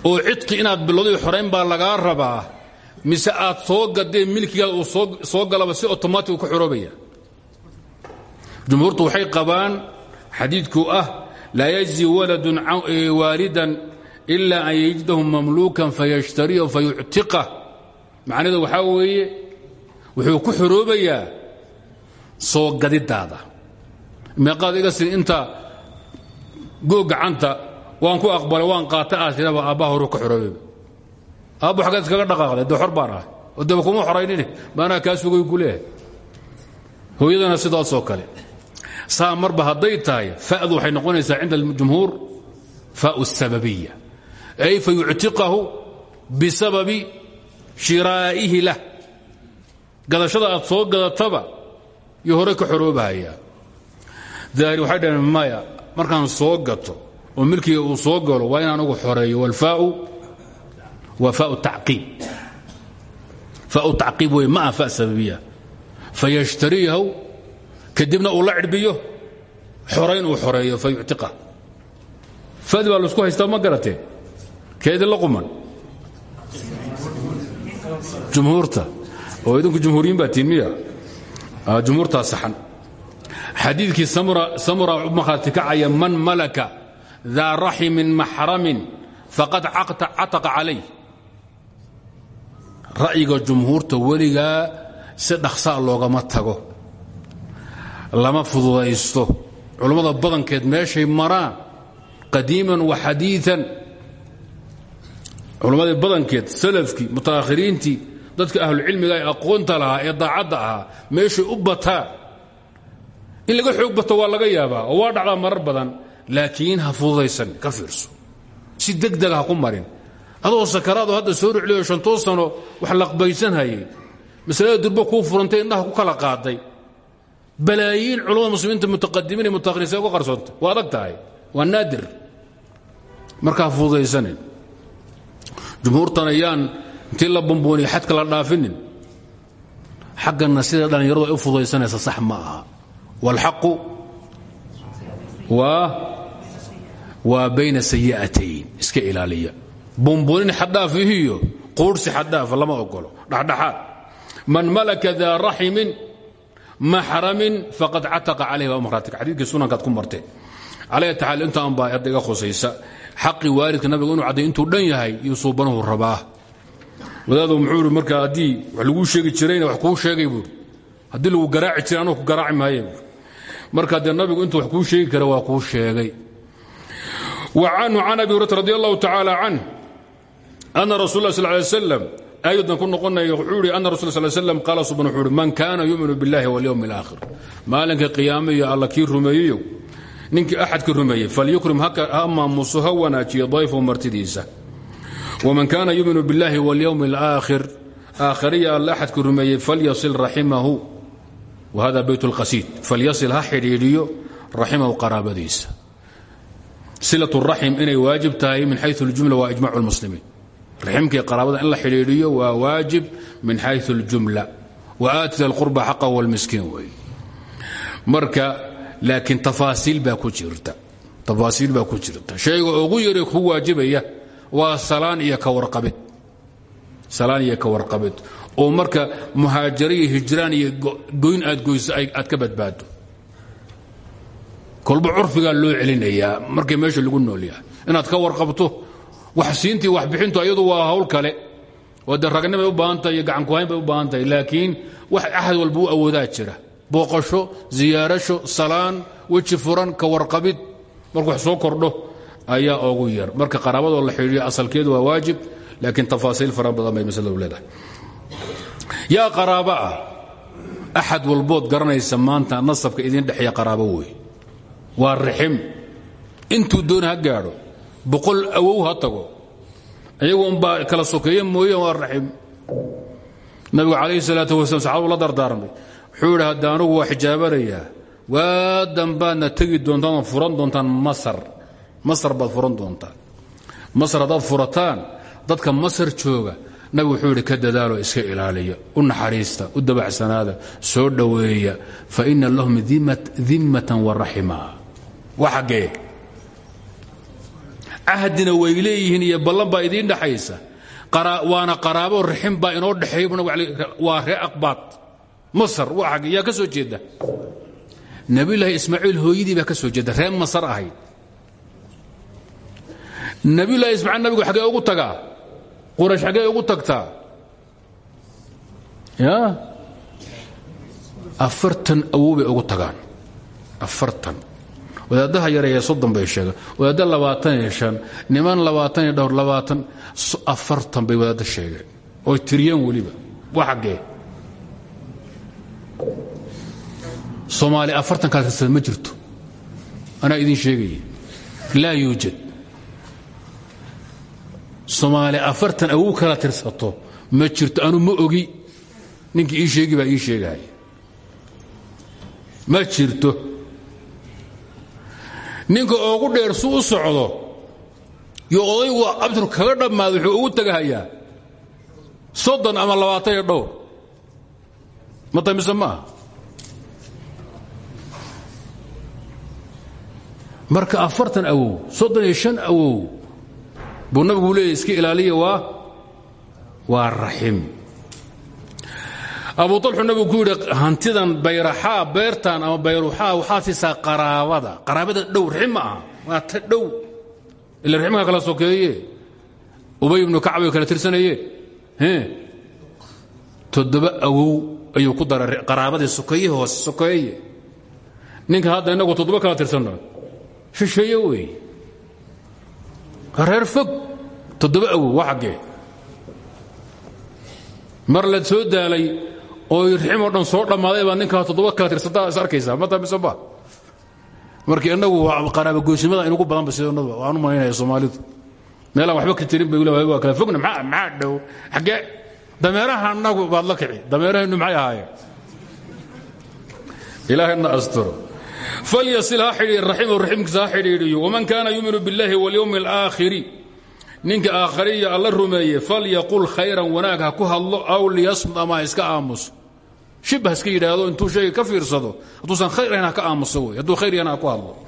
oo cidqi inaad bilowday xorayn baa lagaa rabaa mise aad soo gadeen milkigaada uu soo galaba si otomaatig ku xoroobaya. Jumhuurtu waxay qabaan xadiidku ah laa yajzi waladun waalidan ila an yajdahu mamluukan fayashtariyahu fayuctiqah macnaheedu waxaa weeye wuxuu ku xoroobayaa soo gadidaada. Meeqaad iga siin inta goog gacanta waan ku aqbalay waan qaata aad tidaba aabbaha horu ka xoroobeyba aabbu xaggaad iskaga dhaqaaqday dee xor baan ahay. Oo deba kuma xoraynine maanaa kaa sugay ku leeyahay. Hooyadana sidaasoo kale. Saa marba hadday tahay fa'du waxay noqonaysaa cinda aljumhuur fa'u sababiya ay fayuctiqahu bisababi shiraa'ihi lah. Gadashada aad soo gadataba iyo hore ka xoroobahayaa daahir waxay dhaheen maya markaan soo gato oo milkiga uu soo galo waa inaan ugu xoreeyo walfaau waa fau taqiib fau tacqiib wey ma ah fa sababiya. Fayashtariyahu kadibna uu la cidhbiyo xorayn uu xoreeyo fayuctiqa fadi baa la isku haystaa ma garatee keedii la quman. Jumhuurta. Oo idinku jumhuuriyiin baa tiin miya jumhuurtaa saxan xadiidkii samura markhaati kacaya man malaka daa raximin maxramin faqad cataqa calayh ra'yiga jumhuurta weligaa si dhaqsaa loogama tago lama fududaysto. Culammada badankeed meeshay maraan qadiiman wa xadiian culammadii badankeed salafkii mutaakhiriintii dadka ahlucilmiga ee aqoonta lahaa ee daacadda ahaa meeshay u bataan in laga xoog bato waa laga yaabaa oo waa dhacdaa marar badan laakiin ha fududaysan ka fiirso. Si degdega ha ku marin. Adoo sakaraadoo hadda soo rucliyo shantoo sano wax laqbaysanhayay. Masalada durbo kuu furantay indhaha ku kala qaaday. Balaayiin culamada muslimiinta mutaqadimiin ee mutakhiriinsa uga qarsoontay waa adag tahay. Waa naadir. Markaa fududaysanin. Jumhuurtan ayaan intii la bambooniya xadka la dhaafinin. Xagganna sida dhallinyaradu ay u fududaysanaysa sax ma aha wاlxaqu waa bayna sayi'atayn iska ilaaliya bomboonin xaddhaafihiyo quurhsi xaddhaafa lama ogolo dhexdhexaad man malaka daa raximin maxramin faqad cataqa calayh waa maraatig xadiidkii sunankaad ku marteen calaya taxaal intaan baa hadda iga khusaysa xaqii waalidka nabiga inuu cadday intuu dhan yahay iyo suubanuhu rabaa wadaadu muxuu ihi marka haddii wax laguu sheegi jirayna wax kuu sheegay buuri haddii lagu garaaci jiray anuu ku garaaci maaye marka dee nabigu intuu wax kuu sheegi kara waa kuu sheegay wa canhu can abi hurata radi allahu tacaala canh ana rasul lah sal lay slam aayadan ku noqonaya wuxuu ihi ana rasul sal slam qaala subana wuxuu ihi man kaana yuminu biاllahi walyowm اlaakhir maalinka qiyaame iyo alla kii rumeeyeyo ninkii axadka rumeeyey falyukrim ha maamuso ha wanaajiyo dayfahu martidiisa waman kaana yuminu biاllahi walyowm اlaakhir aakhariya alla axadka rumeeyey falyasil raximahu whada bayt اlqasiid falyasil ha xidhiidhiyo raximahu qaraabadiisa silaة الraxim inay waajib tahay min xayu اljumla waa ijmac اlmuslimiin raximkii qaraabada in la xidhiidhiyo waa waajib min xayu اljumla waaatida اlqurba xaqa wاlmiskiin wey marka laakiin tafaasiil baa ku jirta tafaasiil baa ku jirta shayga ugu yara ku waajibaya waa salaan iyo kawarqabid oo marka muhaajara iyo hijraan iyo goyn aad goyso aad ka badbaado kolba curfigaa loo celinayaa markay meesha lagu nool yahay. Inaad ka warqabto wax siintii waxbixintu ayadu waa hawl kale. Oo dee ragnimay u baahan tahay iyo gacankuhayn bay u baahan tahay. Laakiin wax axad walba u awoodaa jira. Booqasho ziyaarasho salaan weji furan ka warqabid marku wax soo kordho ayaa ogu yar. Marka qaraabadoo la xidhiiyo asalkeedu waa waajib laakiin tafaasiil fara badan bay masaladu leedahay yaa qaraabo ah axad walbood garanaysa maanta nasabka idin dhexeeya qaraabo wey waa rixim. Intuu doona ha gaadho boqol awow ha tago. Iyagu umbaa kala sokeeye mooye waa raxim nabigu calayhi salaatu wasalaam saxaabadu la dardaarmay. Wuxuu yidhi hadda anugu waa xijaabanayaa waa dambaadna tegi doontaan oo furan doontaan masar. Masar baad furan doontaan. Masar haddaad furataan dadka masar jooga nabigu wuxuu yidhi ka dadaalo iska ilaaliya u naxariista u dabacsanaada soo dhoweeya fa ina lahum dimmatan wa raxima waa xaggee. Cahdina way leeyihiin iyo ballan baa idiin dhexaysa. Waana qaraabo raxim baa inoo dhexeey waa ree aqbaad masar waa xagge yaa ka soo jeeda. Nebiyulaahi ismaaciil hooyadii baa ka soo jeeda ree masar ahayd. Nebiyulahi ismaaciil nabigu xaggee ugu tagaa quraysh xaggee ugu tagtaa? Ya? Afartan awow bay ugu tagaan. Afartan. Wadaaddaha yareeye soddon bay sheegaan wadaadda labaatan iyo shan niman labaatan iyo dhowr labaatan afartan bay wadaadda sheegeen. Oy tiriyeen weliba. Waa xaggee? Soomaali afartan tirsada ma jirto. Anaa idiin sheegaya laa yuujad soomaali afartan awow kala tirsato. Ma jirto anu ma ogi. Ninkii ii sheegi baa ii sheegaya ma jirto. Ninka oogu dheer su u socdo yo odaygu abdur kaga dhammaado wuxuu ugu tagahayaa soddon ama labaatan iyo dhowr mata mise maaha marka afartan awow soddon iyo shan awow buu nabigu leeyahy iska ilaaliya waa waa raxim. Abu alxu nabigu ku yidhi hantidan bayraxaa beertan ama bayruxaa waxaa siisaa qaraabada. Qaraabada dhow raxim ma aha. Waa ta dhow. Ila raximka kala sokeeye ubay ibnu kacbay kala tirsanayeen toddoba awow ayuu ku daray qaraabadii sokeeye hoose sokeeye ninka hadda innagu toddoba kala tirsanno. Shisheeye wey reer fog toddoba awow waa xaggee mar la soo daalay oo rixim oo dhan soo dhammaaday baa ninkaa toddoba kala tirsantaa is arkaysaa mata mise ba marka innagu waa qaraabagoysnimada inugu badanba sidanadu waan u malaynaya soomaalidu. Meelaan waxba ka tirin bay waa kala fogna maxaa maxaa dhow xaggee dameeraha annagu baad la kici dameerahaynu maxay ahaayeen? Ilaahayna asturo falyasil ha xidhiir raximahu raximkiisa ha xidhiidhiyo waman kaana yuuminu biاllahi walyowmi alaakhiri ninka aakhariya alla rumeeye falyaqul khayran wanaag ha ku hadlo aw liyasmud ama ha iska aamuso shib ha iska yidhaahdo intuu shayga ka fiirsado hadduusan khayr ahayn ha ka aamuso wey hadduu khayr yahana ha ku hadlo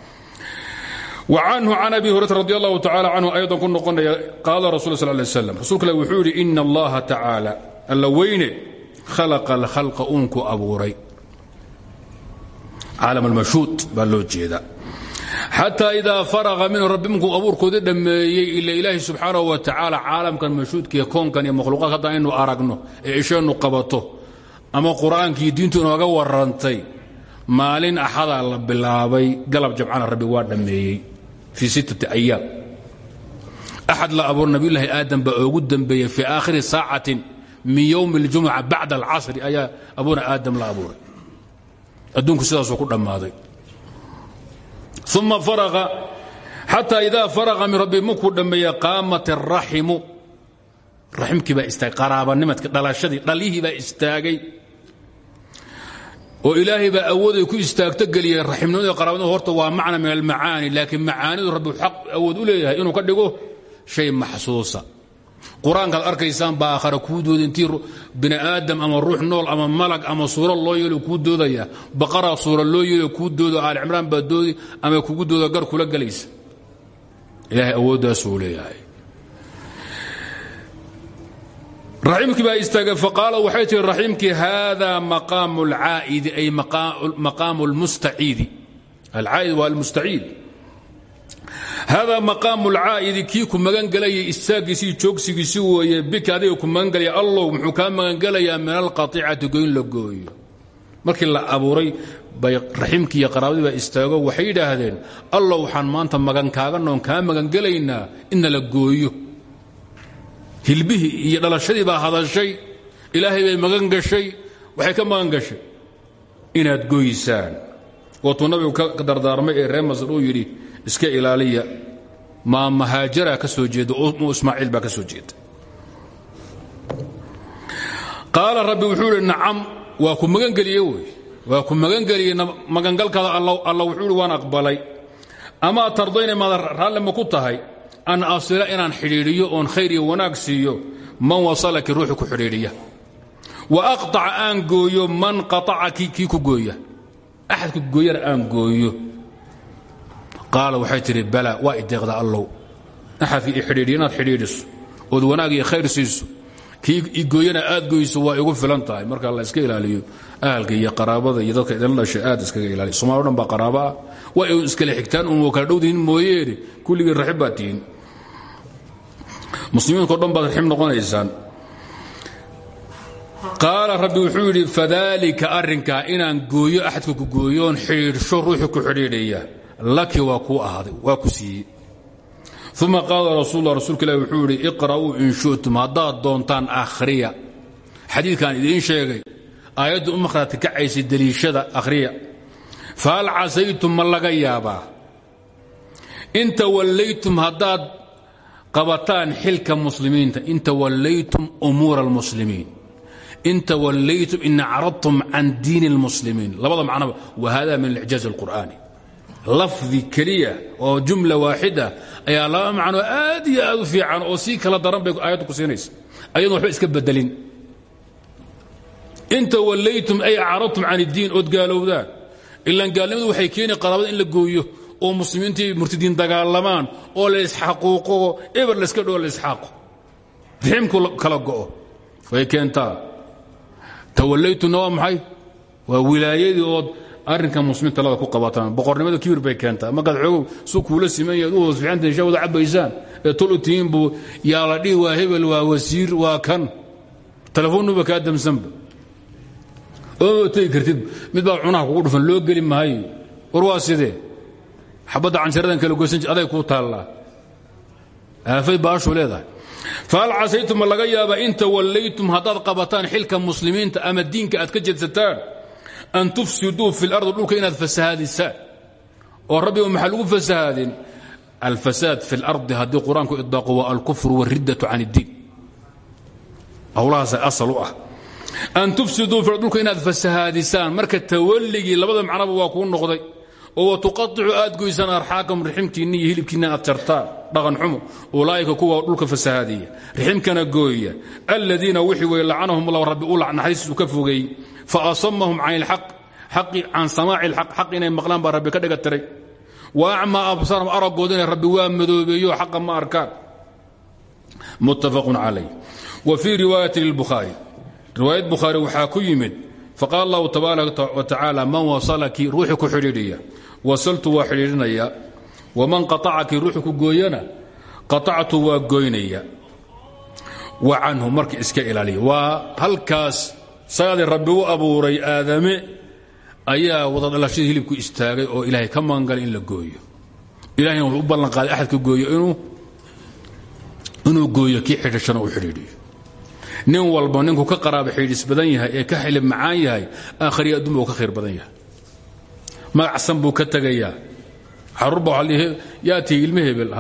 وcanhu can abi hurayra radi allahu tacala canhu aydan ku noqonaya qaala rasul sl lay slam rasuulka ilah wuxuu yidhi ina allaha tacaala alla weyne khalaqa alkhalqa uunku abuuray caalam almashuud baa loo jeeda xataa idaa faraqa minhu rabbi markuu abuurkoodii dhammeeyey ila ilaahi subxaanahu wa tacaala caalamkan mashuudkiiyo koonkan iyo makhluuqaadka hadda aynu aragno ee isheennu qabato ama qur'aankii diintu inooga warrantay maalin axadaa la bilaabay galab jabcana rabbi waa dhammeeyey fii sittati ayaam axad la abuur nabiyulaahi aadam baa oogu dembeeyey fii aakhiri saacatin min yowmi اljumuca bacda alcasri ayaa abuuna aadam la adduunku sidaasuu ku dhammaaday. Uma faraqa xataa idaa faraqa min rabbi markuu dhammeeye qaamat araximu raximkii baa istaagay qaraabanimadki dhalashadii dhalyihii baa istaagay. Oo ilaahay baa awooday ku istaagto geliyay raximnimada qaraabnimada horta waa macna min almacaani laakiin macaanidu rabbi xaq awood leeyahay inuu ka dhigo shay maxsuusa qur'aankaad arkaysaan baa aakhara kuu dooda intii bini aadam ama ruux nool ama malag ama suuro loo yeelo kuu doodaya. Baqara suura loo yeelo kuu doodo aali cimraan baa doodi ama kugu dooda gar kula gelaysa ilaahay awooddaasuu leeyahay. Raxiimkii baa istaagay faqaala waxay tihi raxiimkii hada maqaamu alcaa'idi ay maqaamu lmustaciidi alcaa'id waa almustaciid hada maqaamu alcaa'idi kii ku magangelaya istaagiisii joogsigiisi weeye bika adiga ku magangelaya allow muxuu kaa magangelayaa min alqaطicati goyn la gooyo markii la abuuray bay raxiimkii iyo qaraabadii baa istaago waxay yidhaahdeen allow waxaan maanta magan kaaga noon kaa magangelaynaa inna la gooyo hilbihii iyo dhalashadii baa hadashay ilaahay bay magan gashay waxay ka magan gashay inaad goysaan waatuu nabigu ka dardaarmay ee reer masr uu yidhi iska ilaaliya maa mahaajara ka soo jeeda ismaaciil baa ka soo jeeda. Qaala rabbi wuxuu idhi nacam waa ku magangeliye wey. Waa ku magangeliye magangalkaada alla wuxuu ihi waan aqbalay. Amaa tardayna maada raalle ma ku tahay? An asila inaan xidhiidhiyo oon khayr iyo wanaag siiyo. Man wasalaki ruuxu ku xidhiidhiya. Wa aqطaca aan gooyo man qaطaca kii ku gooya. Axadka gooyana aan gooyo qaala waxay tidhi bala waa ideeqda allow. Axadkii i xidhiidhiya inaad xidhiidhiso ood wanaag iyo khayr siiso. Kii igooyana aad goyso waa igu filan tahay. Marka la iska ilaaliyo ahalka iyo qaraabada iyo dadka idinla dhashay aad iskaga ilaaliyo somaali o dhan baa qaraaba. Ah waa u iskale xigtaan un kala dhowdihin mooyeene kulligii raxib baad dhan baad raxib noqonaysaan. Qaala rabbi wuxuu yidhi fadaalika inaan gooyo axadka ku gooyoon xidhiidhsho ruuxu ku xidhiidhaya laki waa kuu ahaaday waa ku siiyey. Uma qaala rasulla rasuulka ilahi wuxuu yidhi iqra'uu in shu'tum haddaad doontaan akhriya. Xadiidkan idiin sheegay aayaddu u makhraati kacaysay deliishada akhriya. Fahal casaytum ma laga yaabaa. In tawallaytum haddaad qabataan xilka muslimiinta. In tawallaytum umuura almuslimiin. In tawallaytum in caradtum can diini اlmuslimiin labada macnaba wa hada min icjaazi اlqur'aani lafdi keliya oo jumla waaxida ayaa laba macnoo aad iyo aad u fiican oo sii kala daran bay aayaddu ku siinaysa. Ayadon waxba iska bedelin in tawallaytum ay acradtum can iddiin ood gaalowdaan ilaan gaalnimadu waxay keeni qaraabada in la gooyo oo muslimiintii murtidiin dagaalamaan oo la isxaquuqo eber layska dhoo la isxaaqo. Riximku kala go'o. Way keentaa. Tawallaytumna waa maxay? Waa wilaayadii ood arrinka muslimiin talada ku qabataan boqornimada kibir bay keentaa. Markaad xoogow su kuula siman yahaad u hoos fiicantahin shawada cabbaysaan ee tol u tihiin buu yaa la dhihi waa hebel waa wasiir waa kan. Telefoonnuba kaa damsanba ooma tegi kartid mid baa cunaha kugu dhufan loo geli maayo war waa sidee? Xabadda canjaradan kala goysan aday kuu taallaa. Aafay baashuu leedahay. Fahal casaytum ma laga yaabaa in tawallaytum haddaad qabataan xilka muslimiinta ama diinka aad ka jedsataan an tufsiduu fi lardi dhulka inaad fasahaadisaan oo rabbiba maxaa lagu fasahaadin alfasaad fi اlardi haddii qur-aanku idaaqo waa alkufr wاriddatu can اddiin howlahaasa asal u ah an tufsiduu fi dhulka inaad fasahaadisaan marka tawalligii labada macnaba waa kuu noqday oo watuqaicu aad goysaan arxaakam riximkiinni iyo hilibkiinna aad jartaan dhaqan xumo ulaa'ika kuwa dhulka fasahaadiya riximkana gooya aladiina wixii wey lacanahum allah rabbi u naxariistiisu ka fogeey faasamahum can samaaci اlxaq xaq inay maqlaan baa rabbi ka dhiga tiray wa acmaa absaarhum aragoodina rabbi waa madoobeeyo xaqa ma arkaan muttafaqun calayh wa fii riwaayati lilbukhaari riwaayad bukhaari waxaa ku yimid faqaala allahu tabaaraka wa tacaala man wasalaki ruuxii ku xidhiidhiya wasaltu waa xidhiidhinaya waman qaطacaki ruuxii ku gooyana qaطactu waa goynaya wa canhu marka iska ilaaliya waa halkaas saadii rabbi u abuuray aadame ayaa wada dhalashadii hilibku istaagay oo ilaahay ka magangalay in la gooyo. Ilahayna wuxuu u ballan qaaday axadka gooyo inuu gooyo kii xidhiishana u xidhiidhiyo. Nin walba ninkuu ka qaraaba xidhiis badan yahay ee ka xilib macaan yahay aakhriya adduunba uu ka khayr badan yahay. Magacsan buu ka tegayaa xaruurba waxaa yaa tii ilme hebel.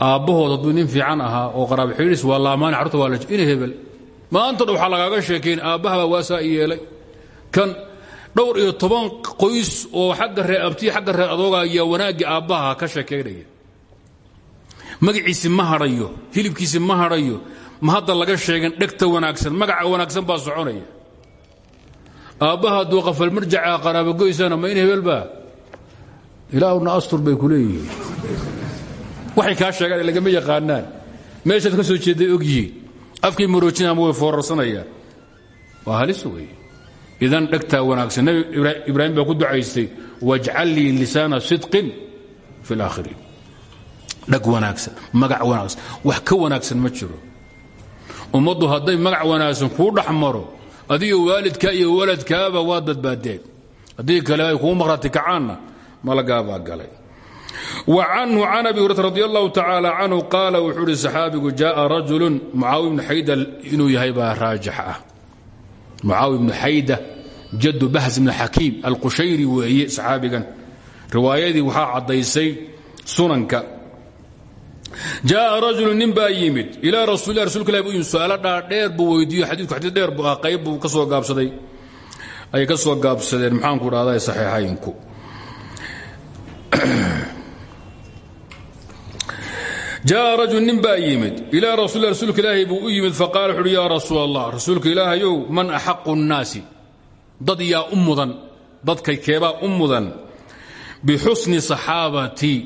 Aabbahood hadduu nin fiican ahaa oo qaraaba xidhiis waa laamaani carruurta waa hebel maanta waxaa lagaaga sheekayn aabbahabaa waasaa i yeelay. Kan dhowr iyo toban qoys oo xagga reer abtiya xagga reer iyo wanaaggii aabbaha ka sheekaynaya magaciisi ma hadhayo hilibkiisi ma hadhayo ma hadda laga sheegan dhegta wanaagsan magaca wanaagsan baa soconaya. Aabbaha hadduu qafalmarjaca qaraabogoysana ma in hebelbaa ilaahuna astur bay ku leeyihiin. Waxay kaa sheegaan lagama yaqaanaan. Meeshaad ka soo jeedday og afkay maroojina ama way foorarsanayaan waa halis wey idan dhegtaa wanaagsan. Nebi ibraahim baa ku ducaystay wajcal lii lisaana sidqin fi اlaakhiriin dhag wanaagsan magac wanaagsan. Wax ka wanaagsan ma jiro. Ummaddu hadday magac wanaagsan kuu dhex maro adigo waalidkaa iyo waladkaaba waad badbaadeen haddii kale ay kuu maqhrati kacaanna malagaabaa galay wa canhu can abi hurata radi allahu tacaala canhu qaala wuxuu uhi saxaabigu jaءa rajulu mucaawi bnu xayda inuu yahay baa raajix ah. Mucaawi bnu xayda jadu bahs bn xakiim alqushayri weeye saxaabigan. Riwaayadii waxaa sunanka. Jaءa rajulu nin yimid ilaa rasuul rasulka ilah bu yimid su'aalo dhaadheer buu weydiiyo xadiidku xadiid dheer buu ah qayb gaabsaday. Ay ka soo gaabsadeen maxaanku dhahdaa saxiixaynku jaaa rajul nin baa yimid. Ilaa rasuul rasuulka ilaahay buu u yimid faqaala wuxuuhi yaa rasuul allah rasuulka ilaahayow man axaqu nnaasi? Dad yaa u mudan dadkay keebaa u mudan. Bixusni saxaabatii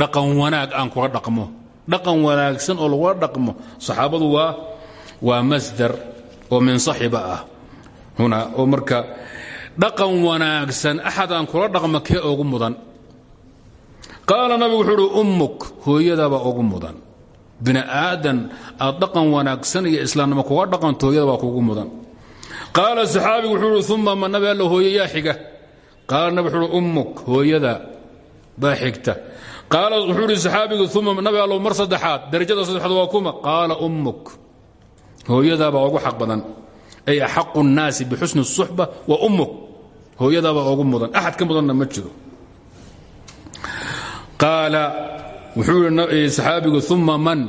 dhaqan wanaag aan kula dhaqmo. Dhaqan wanaagsan oo lagula dhaqmo. Saxaabadu waa waa masdar oo min saxiba ah. Huna oo marka dhaqan kula dhaqmo kee ogu mudan? Qaala nabigu wuxuu uhi ummuk hooyadaabaa ugu mudan. Bini aadan aad wanaagsan iyo islaamnimo kuga dhaqanto hooyada baa mudan. Qaala saxaabigu wuxuu uhi uma ma nabi alla hooye xiga? Qaala nabi wuxuu ummuk hooyada baa xigta. Qaala wuxuu uhi saxaabigu uma nabi allow mar saddexaad darajada saddexaad waa kuma. Qaala ummuk hooyadaabaa ugu xaq badan. Ay axaqu nnaasi bixusni الsuxba wa ummuk hooyadaabaa ugu mudan. Axad ka ma jiro qaala wuxuu yidhi saxaabigu uma man?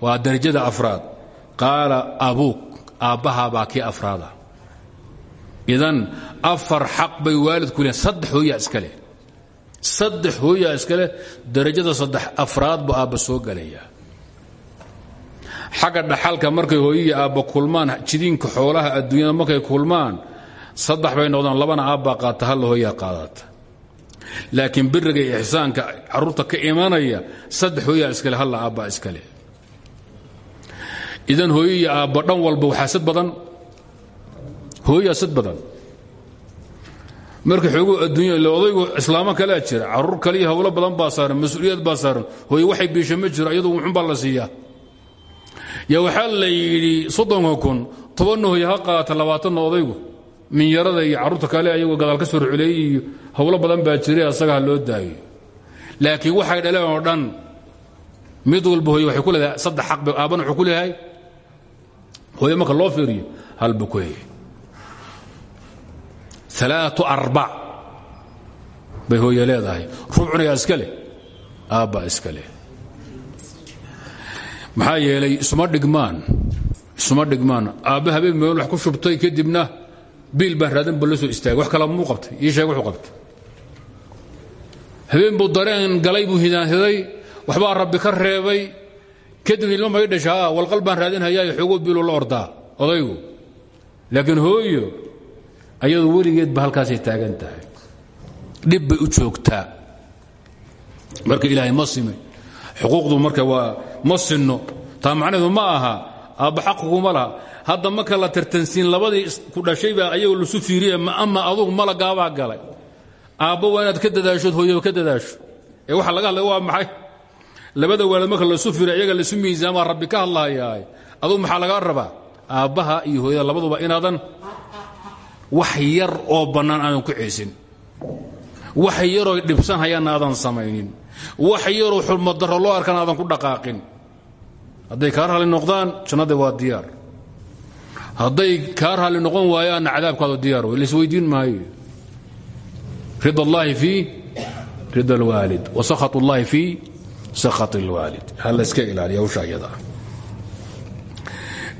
Waa darajada afraad. Qaala abuuk aabbahaabaa kii afraada. Idan afar xaq bay waalidku leein saddex hooyaa iska leh. Saddex hooyaa iska leh darajada saddex afraad buu aabba soo gelayaa xagga dhaxalka markay hooyihii aabba kulmaan jidiinka xoolaha adduunyada markay kulmaan saddex bay noqdaan labana aabbaa qaata halla hooyaa qaadata laakiin biriga iyo ixsaanka carruurta ka imanaya saddex hooyaa iskale halla aabbaa iskale. Idan hooyo iyo dhan walba waxaa sad badan. Hooyaa sad badan. Marka xooguu adduunya ile odaygu islaamo kalea jira carruur kaliya howlo badan baa saaran mas'uuliyad baa saaran hooye waxay biisha ma jiro iyadu wuxunbaa la siiyaa? Yo waxaa la yidhi soddonka kun tobanna hoy ha qaata labaatanna odaygu minyarada iyo carruurta kale ayagoo gadaal ka soo ruculeeyey iyo howlo badan baa jiray asaga loo daayo laakiin waxay dhaleen oo dhan mid walba hooye waxay ku saddex xaq bay aabbana wuxuu ku hooye marka loo fiiriyo halbu ku heye alaau bay hooye leedahay. Rubcunayaa iska leh aabba iska yeelay isuma dhigmaan isuma dhigmaan. Aabbe habeen meel wax ku shubtay kadibna biil baa raadan ba la wax kala muu ii sheeg wuxuu qabtay habeen buu dareen galay buu hidaansaday waxbaa rabbi ka reebay. Kadib ilmo may dhashaa walqal baan raadinhayaa xoogoo biilu la ordaa odaygu. Laakiin hooyo ayadu weligeed ba halkaasay taagan tahay. Dhib u joogtaa. Marka ilaahay ma xuquuqdu marka waa ma taa macnaheedu ma aha aabba xaqiguma laha. Hadda marka la tartansiin labadii ku dhashay baa ayagoo lasu fiiriya ama adugu malagaabaa galay aabbo waa inaad ka dadaashood hooyaba ka dadaasho. Ee waxa laga hadlaya waa maxay? Labada waalid marka lasu fiiriya iyaga lasu miisaamaa rabbi ka hadlahayaa adugu maxaa lagaa rabaa? Aabbaha iyo hooyada labaduba inaadan wax yar oo bannaan aadan ku ceesin wax yaroo dhibsan hayaana aadan samaynin. Wax yaroo xurmadaro loo arkaan aadan ku dhaqaaqin. Hadday kaa raalli noqdaan jannada waa diyaar. Hadday kaa raalli noqon waayaanna cadaabkaadu diyaar wey laisweydiin maayo rida allaahi fii rida alwaalid wa sakhat ullaahi fii sakhat alwaalid. Ha layska ilaaliya hawsha iyada.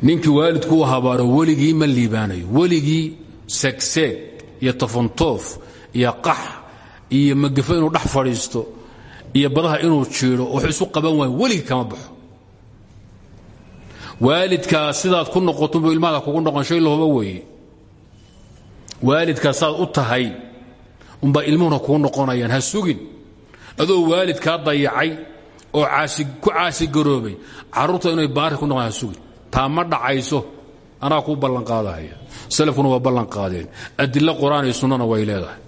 Ninkii waalidku u habaaro weligii ma liibaanayo. Weligii segseeg iyo tafuntoof iyo qax iyo magafo inuu dhex fadhiisto iyo badaha inuu jiidho wax isu qaban waayo weligii kama baxo. Waalidkaa sidaad ku noqotunbu ilmahada kugu noqon shay lahuba weeye. Waalidkaa sidaad u tahay umbaa ilmuhuna kugu noqonayaan ha sugin. Adoo waalidkaa dayacay oo ku caasigaroobay carruurta inay baari ku noqon ha sugin. Taa ma dhacayso anaa kuu ballanqaadahaya salafkuna waa ballanqaadeen adilo qur'aan iyo sunnana way leedahay.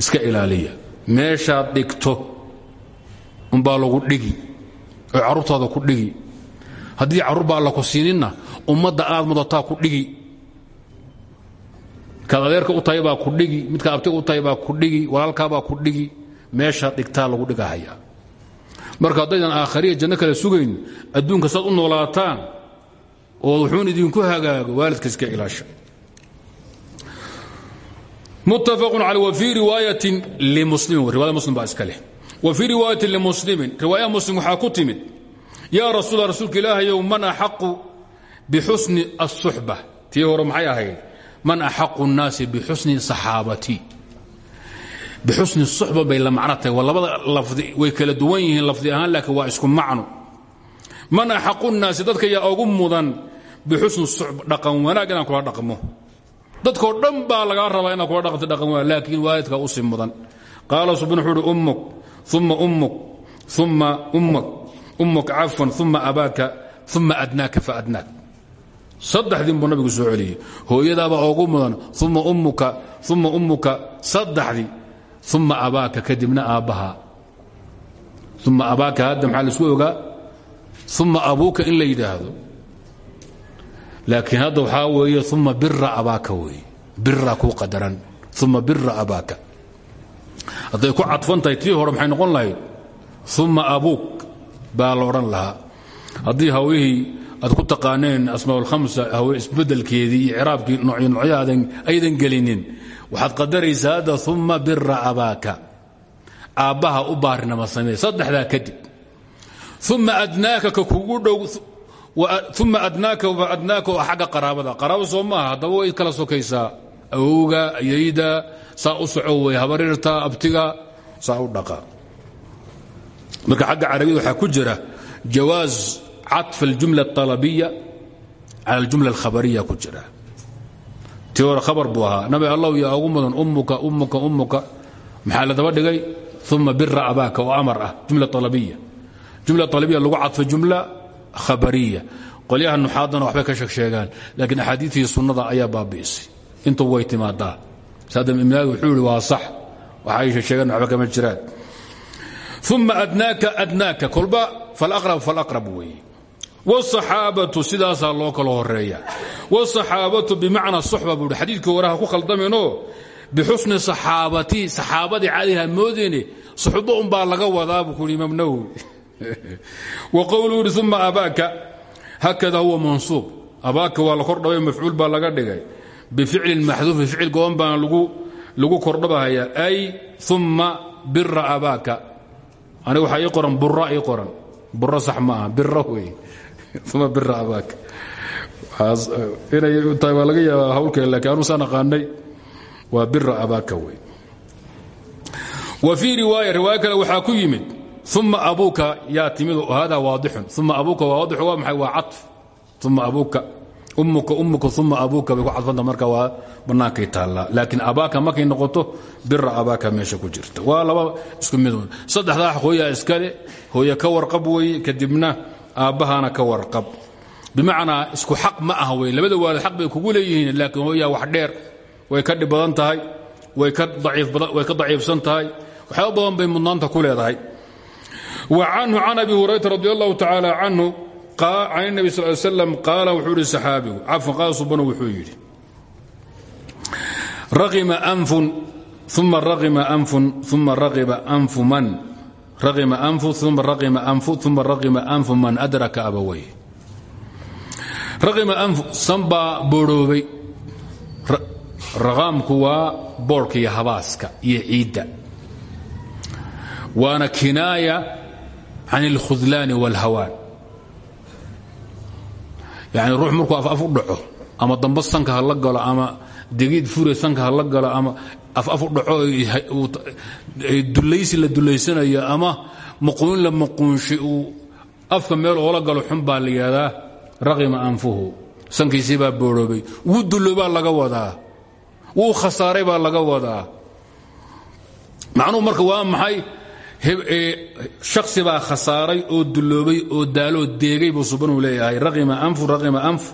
Iska ilaaliya. Meeshaad dhigto umbaa lagu dhigi oo carruurtaada ku dhigi. Haddii carruur baa alla ku siininna ummadda aad mudataa ku dhigi kaad adeerka u tahay ku dhigi midkaad abtiga u tahay ku dhigi walaalkaabaa ku dhigi meeshaad dhigtaa lagu dhigahaya. Marka haddaydan aakhariya janno kale sugayn adduunka saad u noolaataan oo wuxuun idinku hagaago waalidka iska ilaasha. Muttafaqun cala wa fii riwaayatin limuslimin muslim baa iska leh. Wa fii riwaayatin limuslimin muslim waxaa ku timid yaa rasuula rasuulka ilaahayow man axaqu bixusni الsuxba tii hore maxay ahayd man axaqu الnaasi bixusni صaxaabatii bixusni suxba bay la macno tahay waa labada lafdi way kala duwan yihiin lafdi ahaan laakiin waa isku macno man axaqu الnaasi dadka yaa ugu mudan bixusni suxba dhaqan wanaag inaan kula dhaqmo dadkoo dhan baa lagaa rabaa inaad kula dhaqanto dhaqan wanaag laakiin waalidkaa u sii mudan qaala subn wuxuu uhi ummuk uma ummuk uma ummuk ummuk cafwan uma abaaka uma adnaaka faadnaak saddexdiin buu nabigu soo celiyey. Hooyadaabaa ugu mudan uma ummuka uma ummuka saddexdii uma abaaka kadibna aabbaha. Uma abaaka hadda maxaa la isku ogaa? Uma abuuka in la yidhaahdo. Laakiin hadda waxaa weeye uma bira abaaka weeye. Bira kuu qadaran. Uma bira abaaka. Hadday ku cadfan tahay tii hore maxay noqon lahayd? Uma abuuk baa la odhan lahaa. Haddii hawlihii aad ku taqaaneen asmaa ulhamsa hawe isbedelkeedii iyo ciraabkii noocyo aydan gelinin. Waxaad qadaraysaa hadda uma bira abaaka. Aabbaha u baarinama samee saddexdaa kadib. Uma adnaaka ka kugu dhow uma adnaaka adnaaka oo xagga qaraabada. Qaraabo soo maaha haddaba kala sokaysaa. Awowga yayda saa u soco habarirta abtiga saa u dhaqa. Marka xagga carabiyada waxaa ku jira jawaaz caطf اljumla الطalabiya cala اljumla اlkhabariya ku jira tii hore khabar buu ahaa nabi allah yaa ugu mudan ummuka ummuka ummuka maxaa la daba dhigay uma bira abaaka oo amar ah jumla alabiya jumla alabiya lagu cadfay jumla khabariya qolyaha nuxaadana waxbay ka sheegsheegaan laakiin axaadiitii sunnada ayaa baabi'isay intu way timaadaa saadam imnaad wuxuu ihi waa sax waxay sheegaan waxba kama jiraan uma adnaaka adnaaka kolba falaqrab falaqrab weeye wsaxaabatu sidaasaa loo kala horreeya wsaxaabatu bimacnaa suxba buu hi. Xadiidkii horeha ku khaldaminoo bixusni saxaabati saxaabadii caadiha moodine suxbo umbaa laga wadaa buu kuhi imaam nawowi wa qowluu yidhi uma abaaka. Hakada huwa mansuub. Abaaka waa la kordhabay mafcuul baa laga dhigay. Bificlin maxduufin ficil goban baana lagu kordhabahaya ay uma bira abaaka. Aniga waxaa ii qoran bura uma bira abaaka inay tahay waa laga yaabaa hawlkee laakiin anu saan aqaanay waa bira abaaka wey wa fii riwaaya riwaaya kale waxaa ku yimid uma abuuka yaa timid hada waadixun. Uma abuuka waa waadix waa maxay? Waa caطf uma abuuka ummuka ummuka uma abuuka bay ku cadfanta marka waa bannaankay taallaa. Laakiin abaaka markay noqoto bira abaaka meesha ku jirta. Waa laba isku midood saddexdaa hooyaa iskale hooye ka warqab weeye kadibna aabbahana ka warqab. Bimacnaa isku xaq ma ah wey labada waalid xaq bay kugu leeyihiin laakiin hooyaa wax dheer. Way ka dhib tahay way ka daciifsan tahay. Waxyaaba badan bay mudnaanta ku leedahay. Wa canhu can abi hurayrata radi allahu tacaala canhu can الnabi sal slam qaala wuxuu ihi saxaabigu cafan raqima anfu uma raqima anfu uma raqima anfu man adraka abaway raqima anfu san baa boodhoobay raqaamku waa boodhka iyo habaaska iyo ciidda waana kinaaya can اlkhudlaani wاlhawaan yani ruux markuu af af u dhaco ama damba sanka ha la galo ama degiid fure sanka ha la galo ama af af u dhaco dulaysi la dulaysanayo ama maquun la maquunshi uu afka meel oola galo xun baa la raqima anfuhu. Sankiisii baa boodhoobay. Wuu dulloobaa laga wadaa. Wuu khasaaray baa laga wadaa. Macnuhu marka waa maxay? Shaksi baa khasaaray oo dulloobay oo daaloo deegay buu subanuu leeyahay. Raqima anfu raqima anf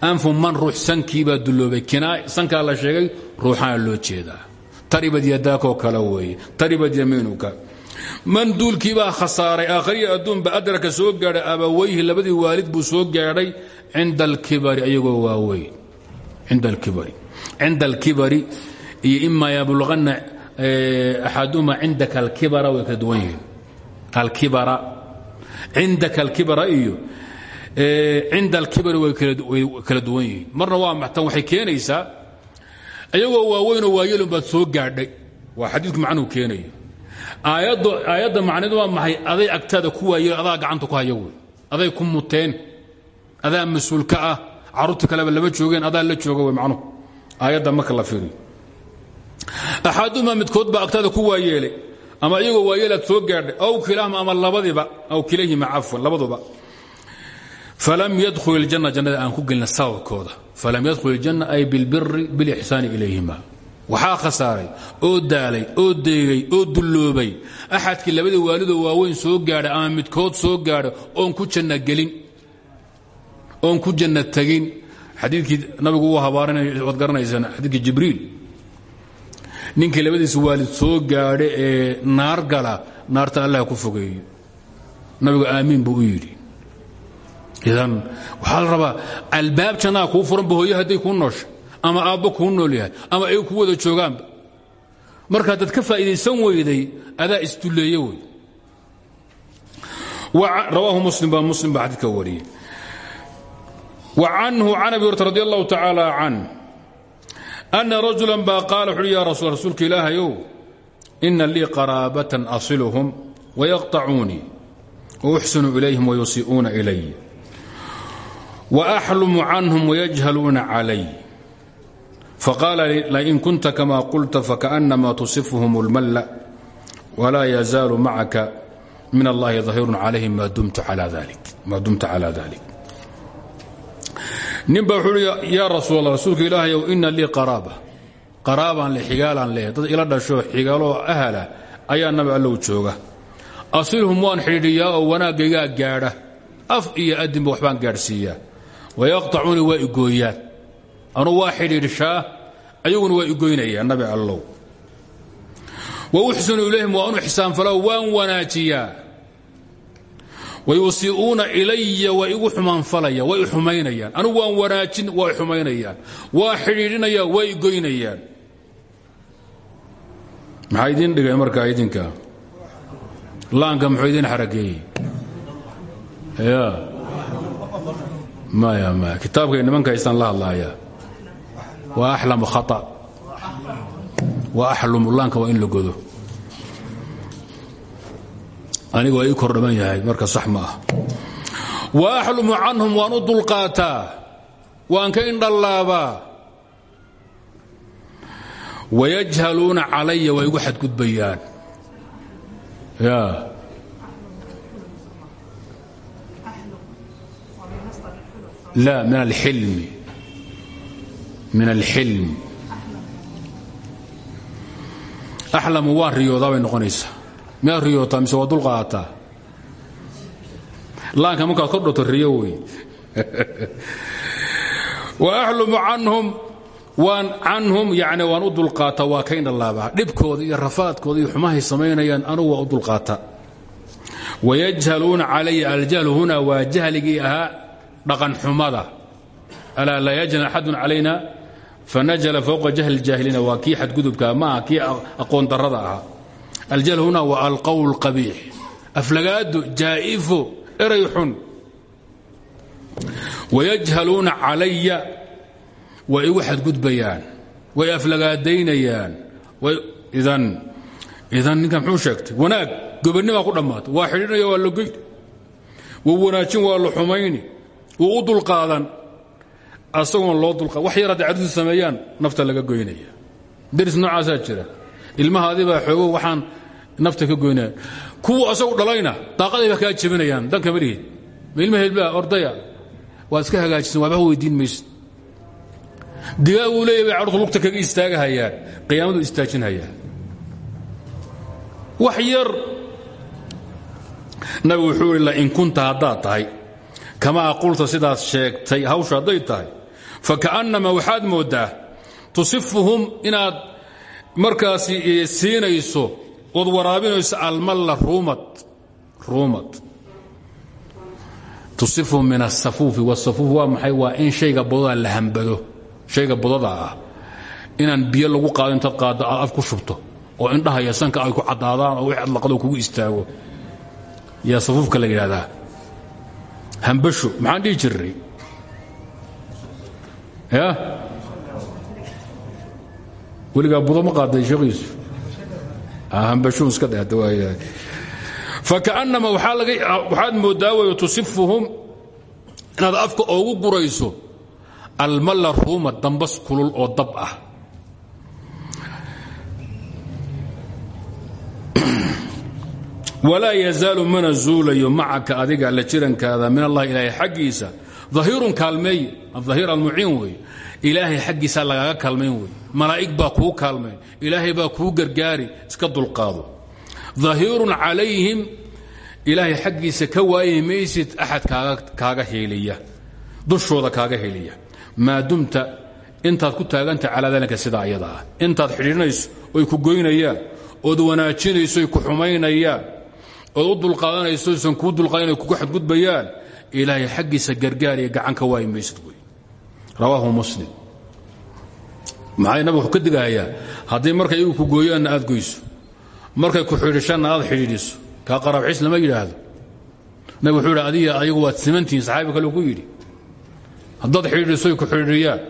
anfu man ruux sankiibaa dulloobay kinaa sankaa la sheegay ruuxana loo jeedaa taribad yadaakoo kale weeye taribad yamiinuka man duulkiibaa khasaaray aakhriya adduunba adraka soo gaadhay abawayhi labadii waalid buu soo gaadhay cinda alkibari ayagoo waaweyn cinda alkibari iyo imaa yablugana axaduhuma cindaka alkibara way kala duwan yihiin alkibara cindaka alkibara iyo cinda alkibari way kala duwan yihiin marna waa maxtan waxay keenaysaa ayagoo waaweynoo waayelun baad soo gaadhay waa xadiidku macnuhu keenayo. Aayadda macneedu waa maxay? Aday agtaada ku waayel adaa gacanta ku haya aday ku muteen adaa mas'uulka ah carruurta kaleba lama joogeen adaa la jooga wey macnuhu aayadda marka la fiiriyo. Axaduhuma midkood baa agtaada ku waayeelay ama iyagoo waayeelaad soo gaadhay aw kilahuma ama labadiba aw kilayhima cafwan labaduba falam yadkhul iljanna jannada aan ku gelina sababkooda falam yadkhul iljanna ay bilbiri bilixsaani ilayhima waxaa khasaaray oo daalay oo deegay oo dulloobay axadkii labadii waalidoo waaweyn soo gaadhay ama midkood soo gaadhay oon ku janna gelin oon ku janna tegin xadiikii nabigu uu habaarinay waad garanaysaan xadiikii jibriil ninkii labadiisa waalid soo gaadha ee naar gala naarta allah ku fogeeyo nabigu aamiin buu u yidhi idan waxaa la rabaa albaab jannaha kuu furanba hooyo hadday kuu noosha ama aabbo kuu nool yahay ama ay ku wada joogaanba marka dad ka faa'iidaysan weyday adaa isdulleeye wey. Rawaahu muslim baa muslim baa xadiidka wariyey. Wa canhu can abi hurta radi anna rajulan baa qaala wuxuuhi ya rasul rasuulka ilaahayow ina lii qaraabatan asiluhum wayaqطacuunii wa uxsinu ilayhim wayusii'uuna ilay عنهم ويجهلuuna علي فقال لئن كنت كما قلت فكأنما تصفهم المل ولا يزال معك من الله ظهير عليهم ما دمت على ذلك nin ba wuxuu uhi yaa rasuul allah rasuulka ilaahayow ina lii qaraaba qaraabaan le xigaalaan leehay dad ila dhasho xigaaloo ahala ayaa nabi allow jooga asilhum waan xidhiidhiyaa oo wanaaggaygaa gaadha af iyo adinba waxbaan gaadhsiiyaa wayaqtacuuni waa igooyaan anugu waa xidhiidhshaa ayaguna waa igoynayaan nabi allow wa uxsinu ilayhim waa anu xisaanfalo waan wanaajiyaa wayusii'uuna ilaya way igu xumaanfalayaan way xumaynayaan anigu waan wanaajin way xumaynayaan waa xidhiidhinayaan way goynayaan maxaa idiin dhigay markaa idinka laanka muxuu idiin xarakeeyey maya maya kitaabkay nimanka haystaan la hadlaaya. Waa axlamu khata. Waa axlumu laanka waa in la godo. Aniga waa ii kor dhaman yahay marka sax ma ah. Wa axlumu canhum waan u dulqaataa. Waan ka indhallaabaa. Wayajhaluuna calaya waa igu xadgudbayaan. Ya la min alxilmi min alxilm axlamu waan riyoodaa bay noqonaysaa miyaad riyootaa mise waa dulqaataa laanka markaad kor dhoto riyo wey wa axlumu canhum waan canhum yani waan u dulqaata waa ka indhalaabaa dhibkooda iyo rafaadkooda iyo xumahay samaynayaan anugu waa u dulqaata wayajhaluuna calaya aljahlu huna waa jahligii ahaa dhaqan xumada. Alaa laa yajhal axadun calayna fanajala fowqa jahli اljaahiliina waa kii xadgudubka maaha kii aqoon darada ahaa. Aljahl huna waa alqowl qabiix aflagaado jaa'ifo eray xun. Wayajhaluuna calaya way igu xadgudbayaan. Way aflagaadaynayaan. Idan ninkan muxuu sheegtay? Wanaag gobonnimaa ku dhammaatay. Waa xidhinaya waa la goyn wuu wanaajin waa la wuu u dulqaadan. Asagoon loo dulqaa wax yar hadday cadadu sameeyaan nafta laga goynaya deris noocaasaa jira. Ilmaha adibaa xoogo waxaan nafta ka goynayaan kuwa asagu dhalayna daaqaday baa kaa jebinayaan. Danka malihid ma ilma helbaa ordaya. Waad hagaajisan waaba weydiin maysid. Digaaguu leeya bay lugta kaga istaagahayaan. Qiyaamadu istaajinhayaan. Wax yar nabigu wuxuu ihi lain kunta haddaad tahay kamaa qulta sidaad sheegtay hawsha hadday tahay. Faka'annama waxaad mooddaa tusifuhum inaad markaasi siinayso ood waraabinayso almalla ruumad. Ruumad. Tusifuhum min asafuufi wasafuuf waa maxay? Waa in shayga bodada la hambado. Shayga bodada ah. Inaan biyo lagu qaado intaad qaaddo aad af ku shubto. Oo indhaha iyo sanka ay ku caddaadaan oo wix adlaqado kugu istaago. Yaa safuufka la yidhahdaa hambasho maxaan dhihi jirray? Ya? Weligaa budo qaaday sheekhiisu. Hambashuun iska dhehda waaya faka'annama waxaad mooddaa weyo tusifuhum inaad afka oogu gurayso almalla ruuma dambas kulul oo dab ah walaa yazaalu mana zuulayo adiga la jirankaada min allahi ilaahay xaggiisa. Dahirun kaalmeey adahir almuciin wey. Ilaahay xaggiisa lagaaga kaalmayn wey. Malaa'ig baa kuu kaalmayn ilaahay baa kuu gargaari iska dulqaado. Dahirun calayhim ilaahay xaggiisa ka waayi maysid axad kaaga heeliya. Dushooda kaaga heliya maa dumta intaad ku taaganta calaa dalika sidaa ayada ah. Intaad xidhiidhinayso ku goynayaan. Ood wanaajinayso ku xumaynayaan ood u dulqaadanayso isan kuu dulqaadan kugu xadgudbayaan ilaahay xaggiisa gargaar iyo gacan ka waayi maysid wey rawaahu muslim. Maxay nabig wuxuu ka digahayaa haddii markay igu ku gooyaanna aad goyso markay ku xidhiishanna aad xidhiidhiso kaa qaraabxiis lama yidhaahdo. Nabig wuxuu yidhi adiga ayagu waad simantihiin saxaabi kale ku yidhi. Haddaad xidhiidhiso ku xidhiidhiyaan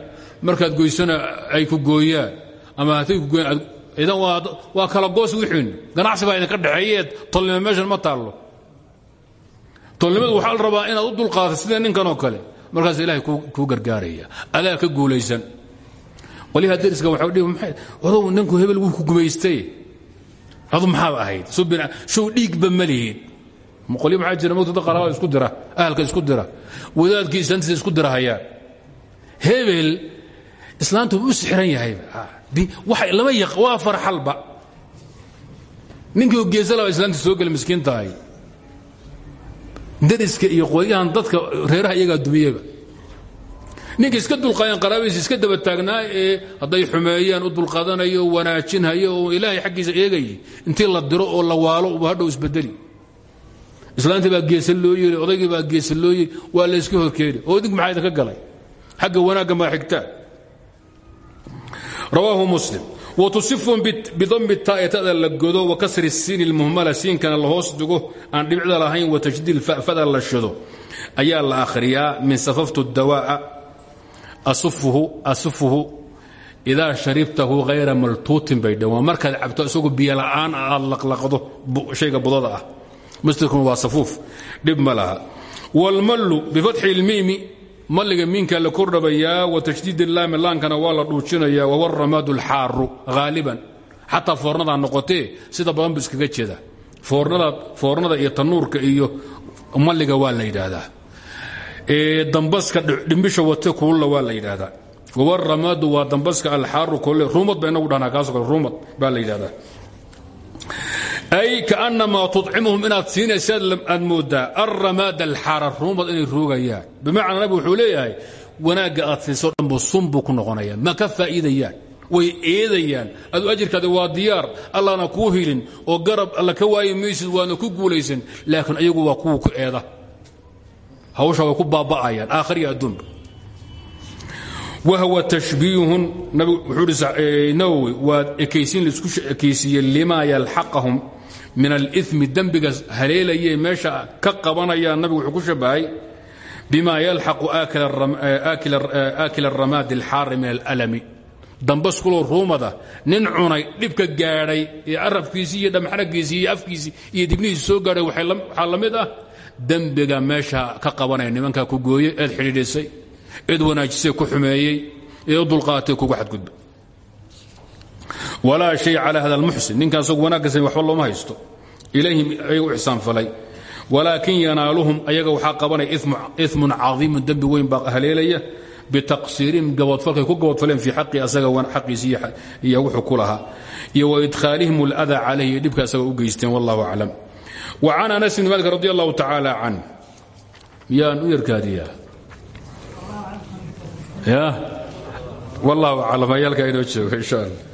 markaad goysana ay ku gooyaan ama hatay ku gooyaan idan waa kala goos wixiinnu ganacsi baa idinka dhexeeyeed. Tolnimo meeshan ma taallo. Tolnimadu waxaa la rabaa inaad u dulqaata sida ninkanoo kale. Markaas ilaahay kuu gargaaraya. Adaa ka guulaysan. Qolyaha dariska waxaa dhihi maxay? Odow ninku hebel wuu ku gumaystay adu maxaad ahayd? Show dhiigba ma lihid qolyo maxaa jira? Mogtada qaraabada isku dira. Ahalka isku dira. Wadaadkii islaantiisa isku dira hayaan hebel islaantu u sixiran yahay. lama yaq waa farxalba ninkii geesalaba islaanta soo gela miskiinta ahay dariska iyo qolyahan dadka reeraha iyagaa dumiyeba ninka iska dulqaayan qaraabadiisa iska daba taagnaa ee hadday xumeeyaan u dulqaadanayo wanaajinhayo oo ilaahay xaggiisa eegayay intii la diro oo la waalo uba hadhow isbedeli islaantii baa geesa loo yiri odaygii baa geesa loo yiri waa la iska horkeeni idinku maxaa idinka galay? Xagga wanaagga maa xigtaa rawaahu muslim. Watusifun bidami taa'etada la godo wa kasri siin ilmuhmala siinkana la hoos dhigo aan dhibicda lahayn wa tajdiid fa'fada la shido ayaa la akhriyaa min safaftu dawaa'a asufuhu idaa sharibtahu hayra maltuutin bay dhawaan. Markaad cabto isagoo biyola'aan aad laqlaqdo shayga budada ah. Mastirkuna waa safuuf dhib ma laha. Wاlmallu bifatxi اlmiimi malliga miinka la kordhabayaa wa tashdiid laami laankana waa la dhuujinayaa wahuwa ramaadu اlxaaru haaliban xataa foornadaa noqotee sida badan bu iskaga jeeda foornada iyo tanuurka iyo malliga waa la yidhaahdaa. Dambaska dhimbisha wate kuulla waa la yidhaahdaa. Wahuwa ramaadu waa dambaska alxaaru kole ruumad ba inagu dhahnaa kaasoo kale ruumad baa la yidhahdaa ay kaanamaa tucimuhum inaad siinaysaad aad moodaa alramaad alxaara ruumad inay roogayaan bimacnaa nabigu wuxuu leeyahay wanaagga aad siiso dhanbu sun buu ku noqonaya. Ma ka faa'iidayaan? Way eedayaan. Adu ajirkaadi waa diyaar. Allana kuu hilin. Oo garab alla ka waayi maysid waana ku guulaysan laakiin ayagu waa kuwa ku eeda. Hawsha way ku baaba'ayaan. Aakhriya adduunba wuxuu hi nawowi waa ekaysiin la isku ekaysiiye limaa yalxaqahum min alimi dembiga haleelaye meesha ka qabanaya nabigu wuxuu ku shabahay bima yalxaqu aakila aramaadi alxaari min alalami. Dambaskuloo ruumada nin cunay dhibka gaadhay ee carabkiisii iyo dhamxaragiisii iyo afkiisii iyo dibnihiisi soo gaadhay waxaa la mid ah dembiga meesha ka qabanaya nimankaa ku gooye eed xidhiidhisay eed wanaajisay ku xumeeyey ee u dulqaatay kugu walaa shay calaa hada almuxsin ninkaan isagu wanaagga samey waxba looma haysto. Ilayhim ayaga u ixsaanfalay walaakin yanaaluhum ayaga waxaa qabanaya imun cadiimun dembi weyn baa haleelaya bitaqsiirihim gabodfalkay ku gabodfaleen fii xaqii asaga xaqiisi iyo wuxuu ku lahaa. Iyo waidkhaalihim اlأdaa calayh iyo dhibka asaga u geysteen wallahu aclam. Wa can anas bn malik radi allahu tacaala can. Miyaan u yarkaadiyaa ya wallahu aclam ayaalkaa inoo joogo insha allah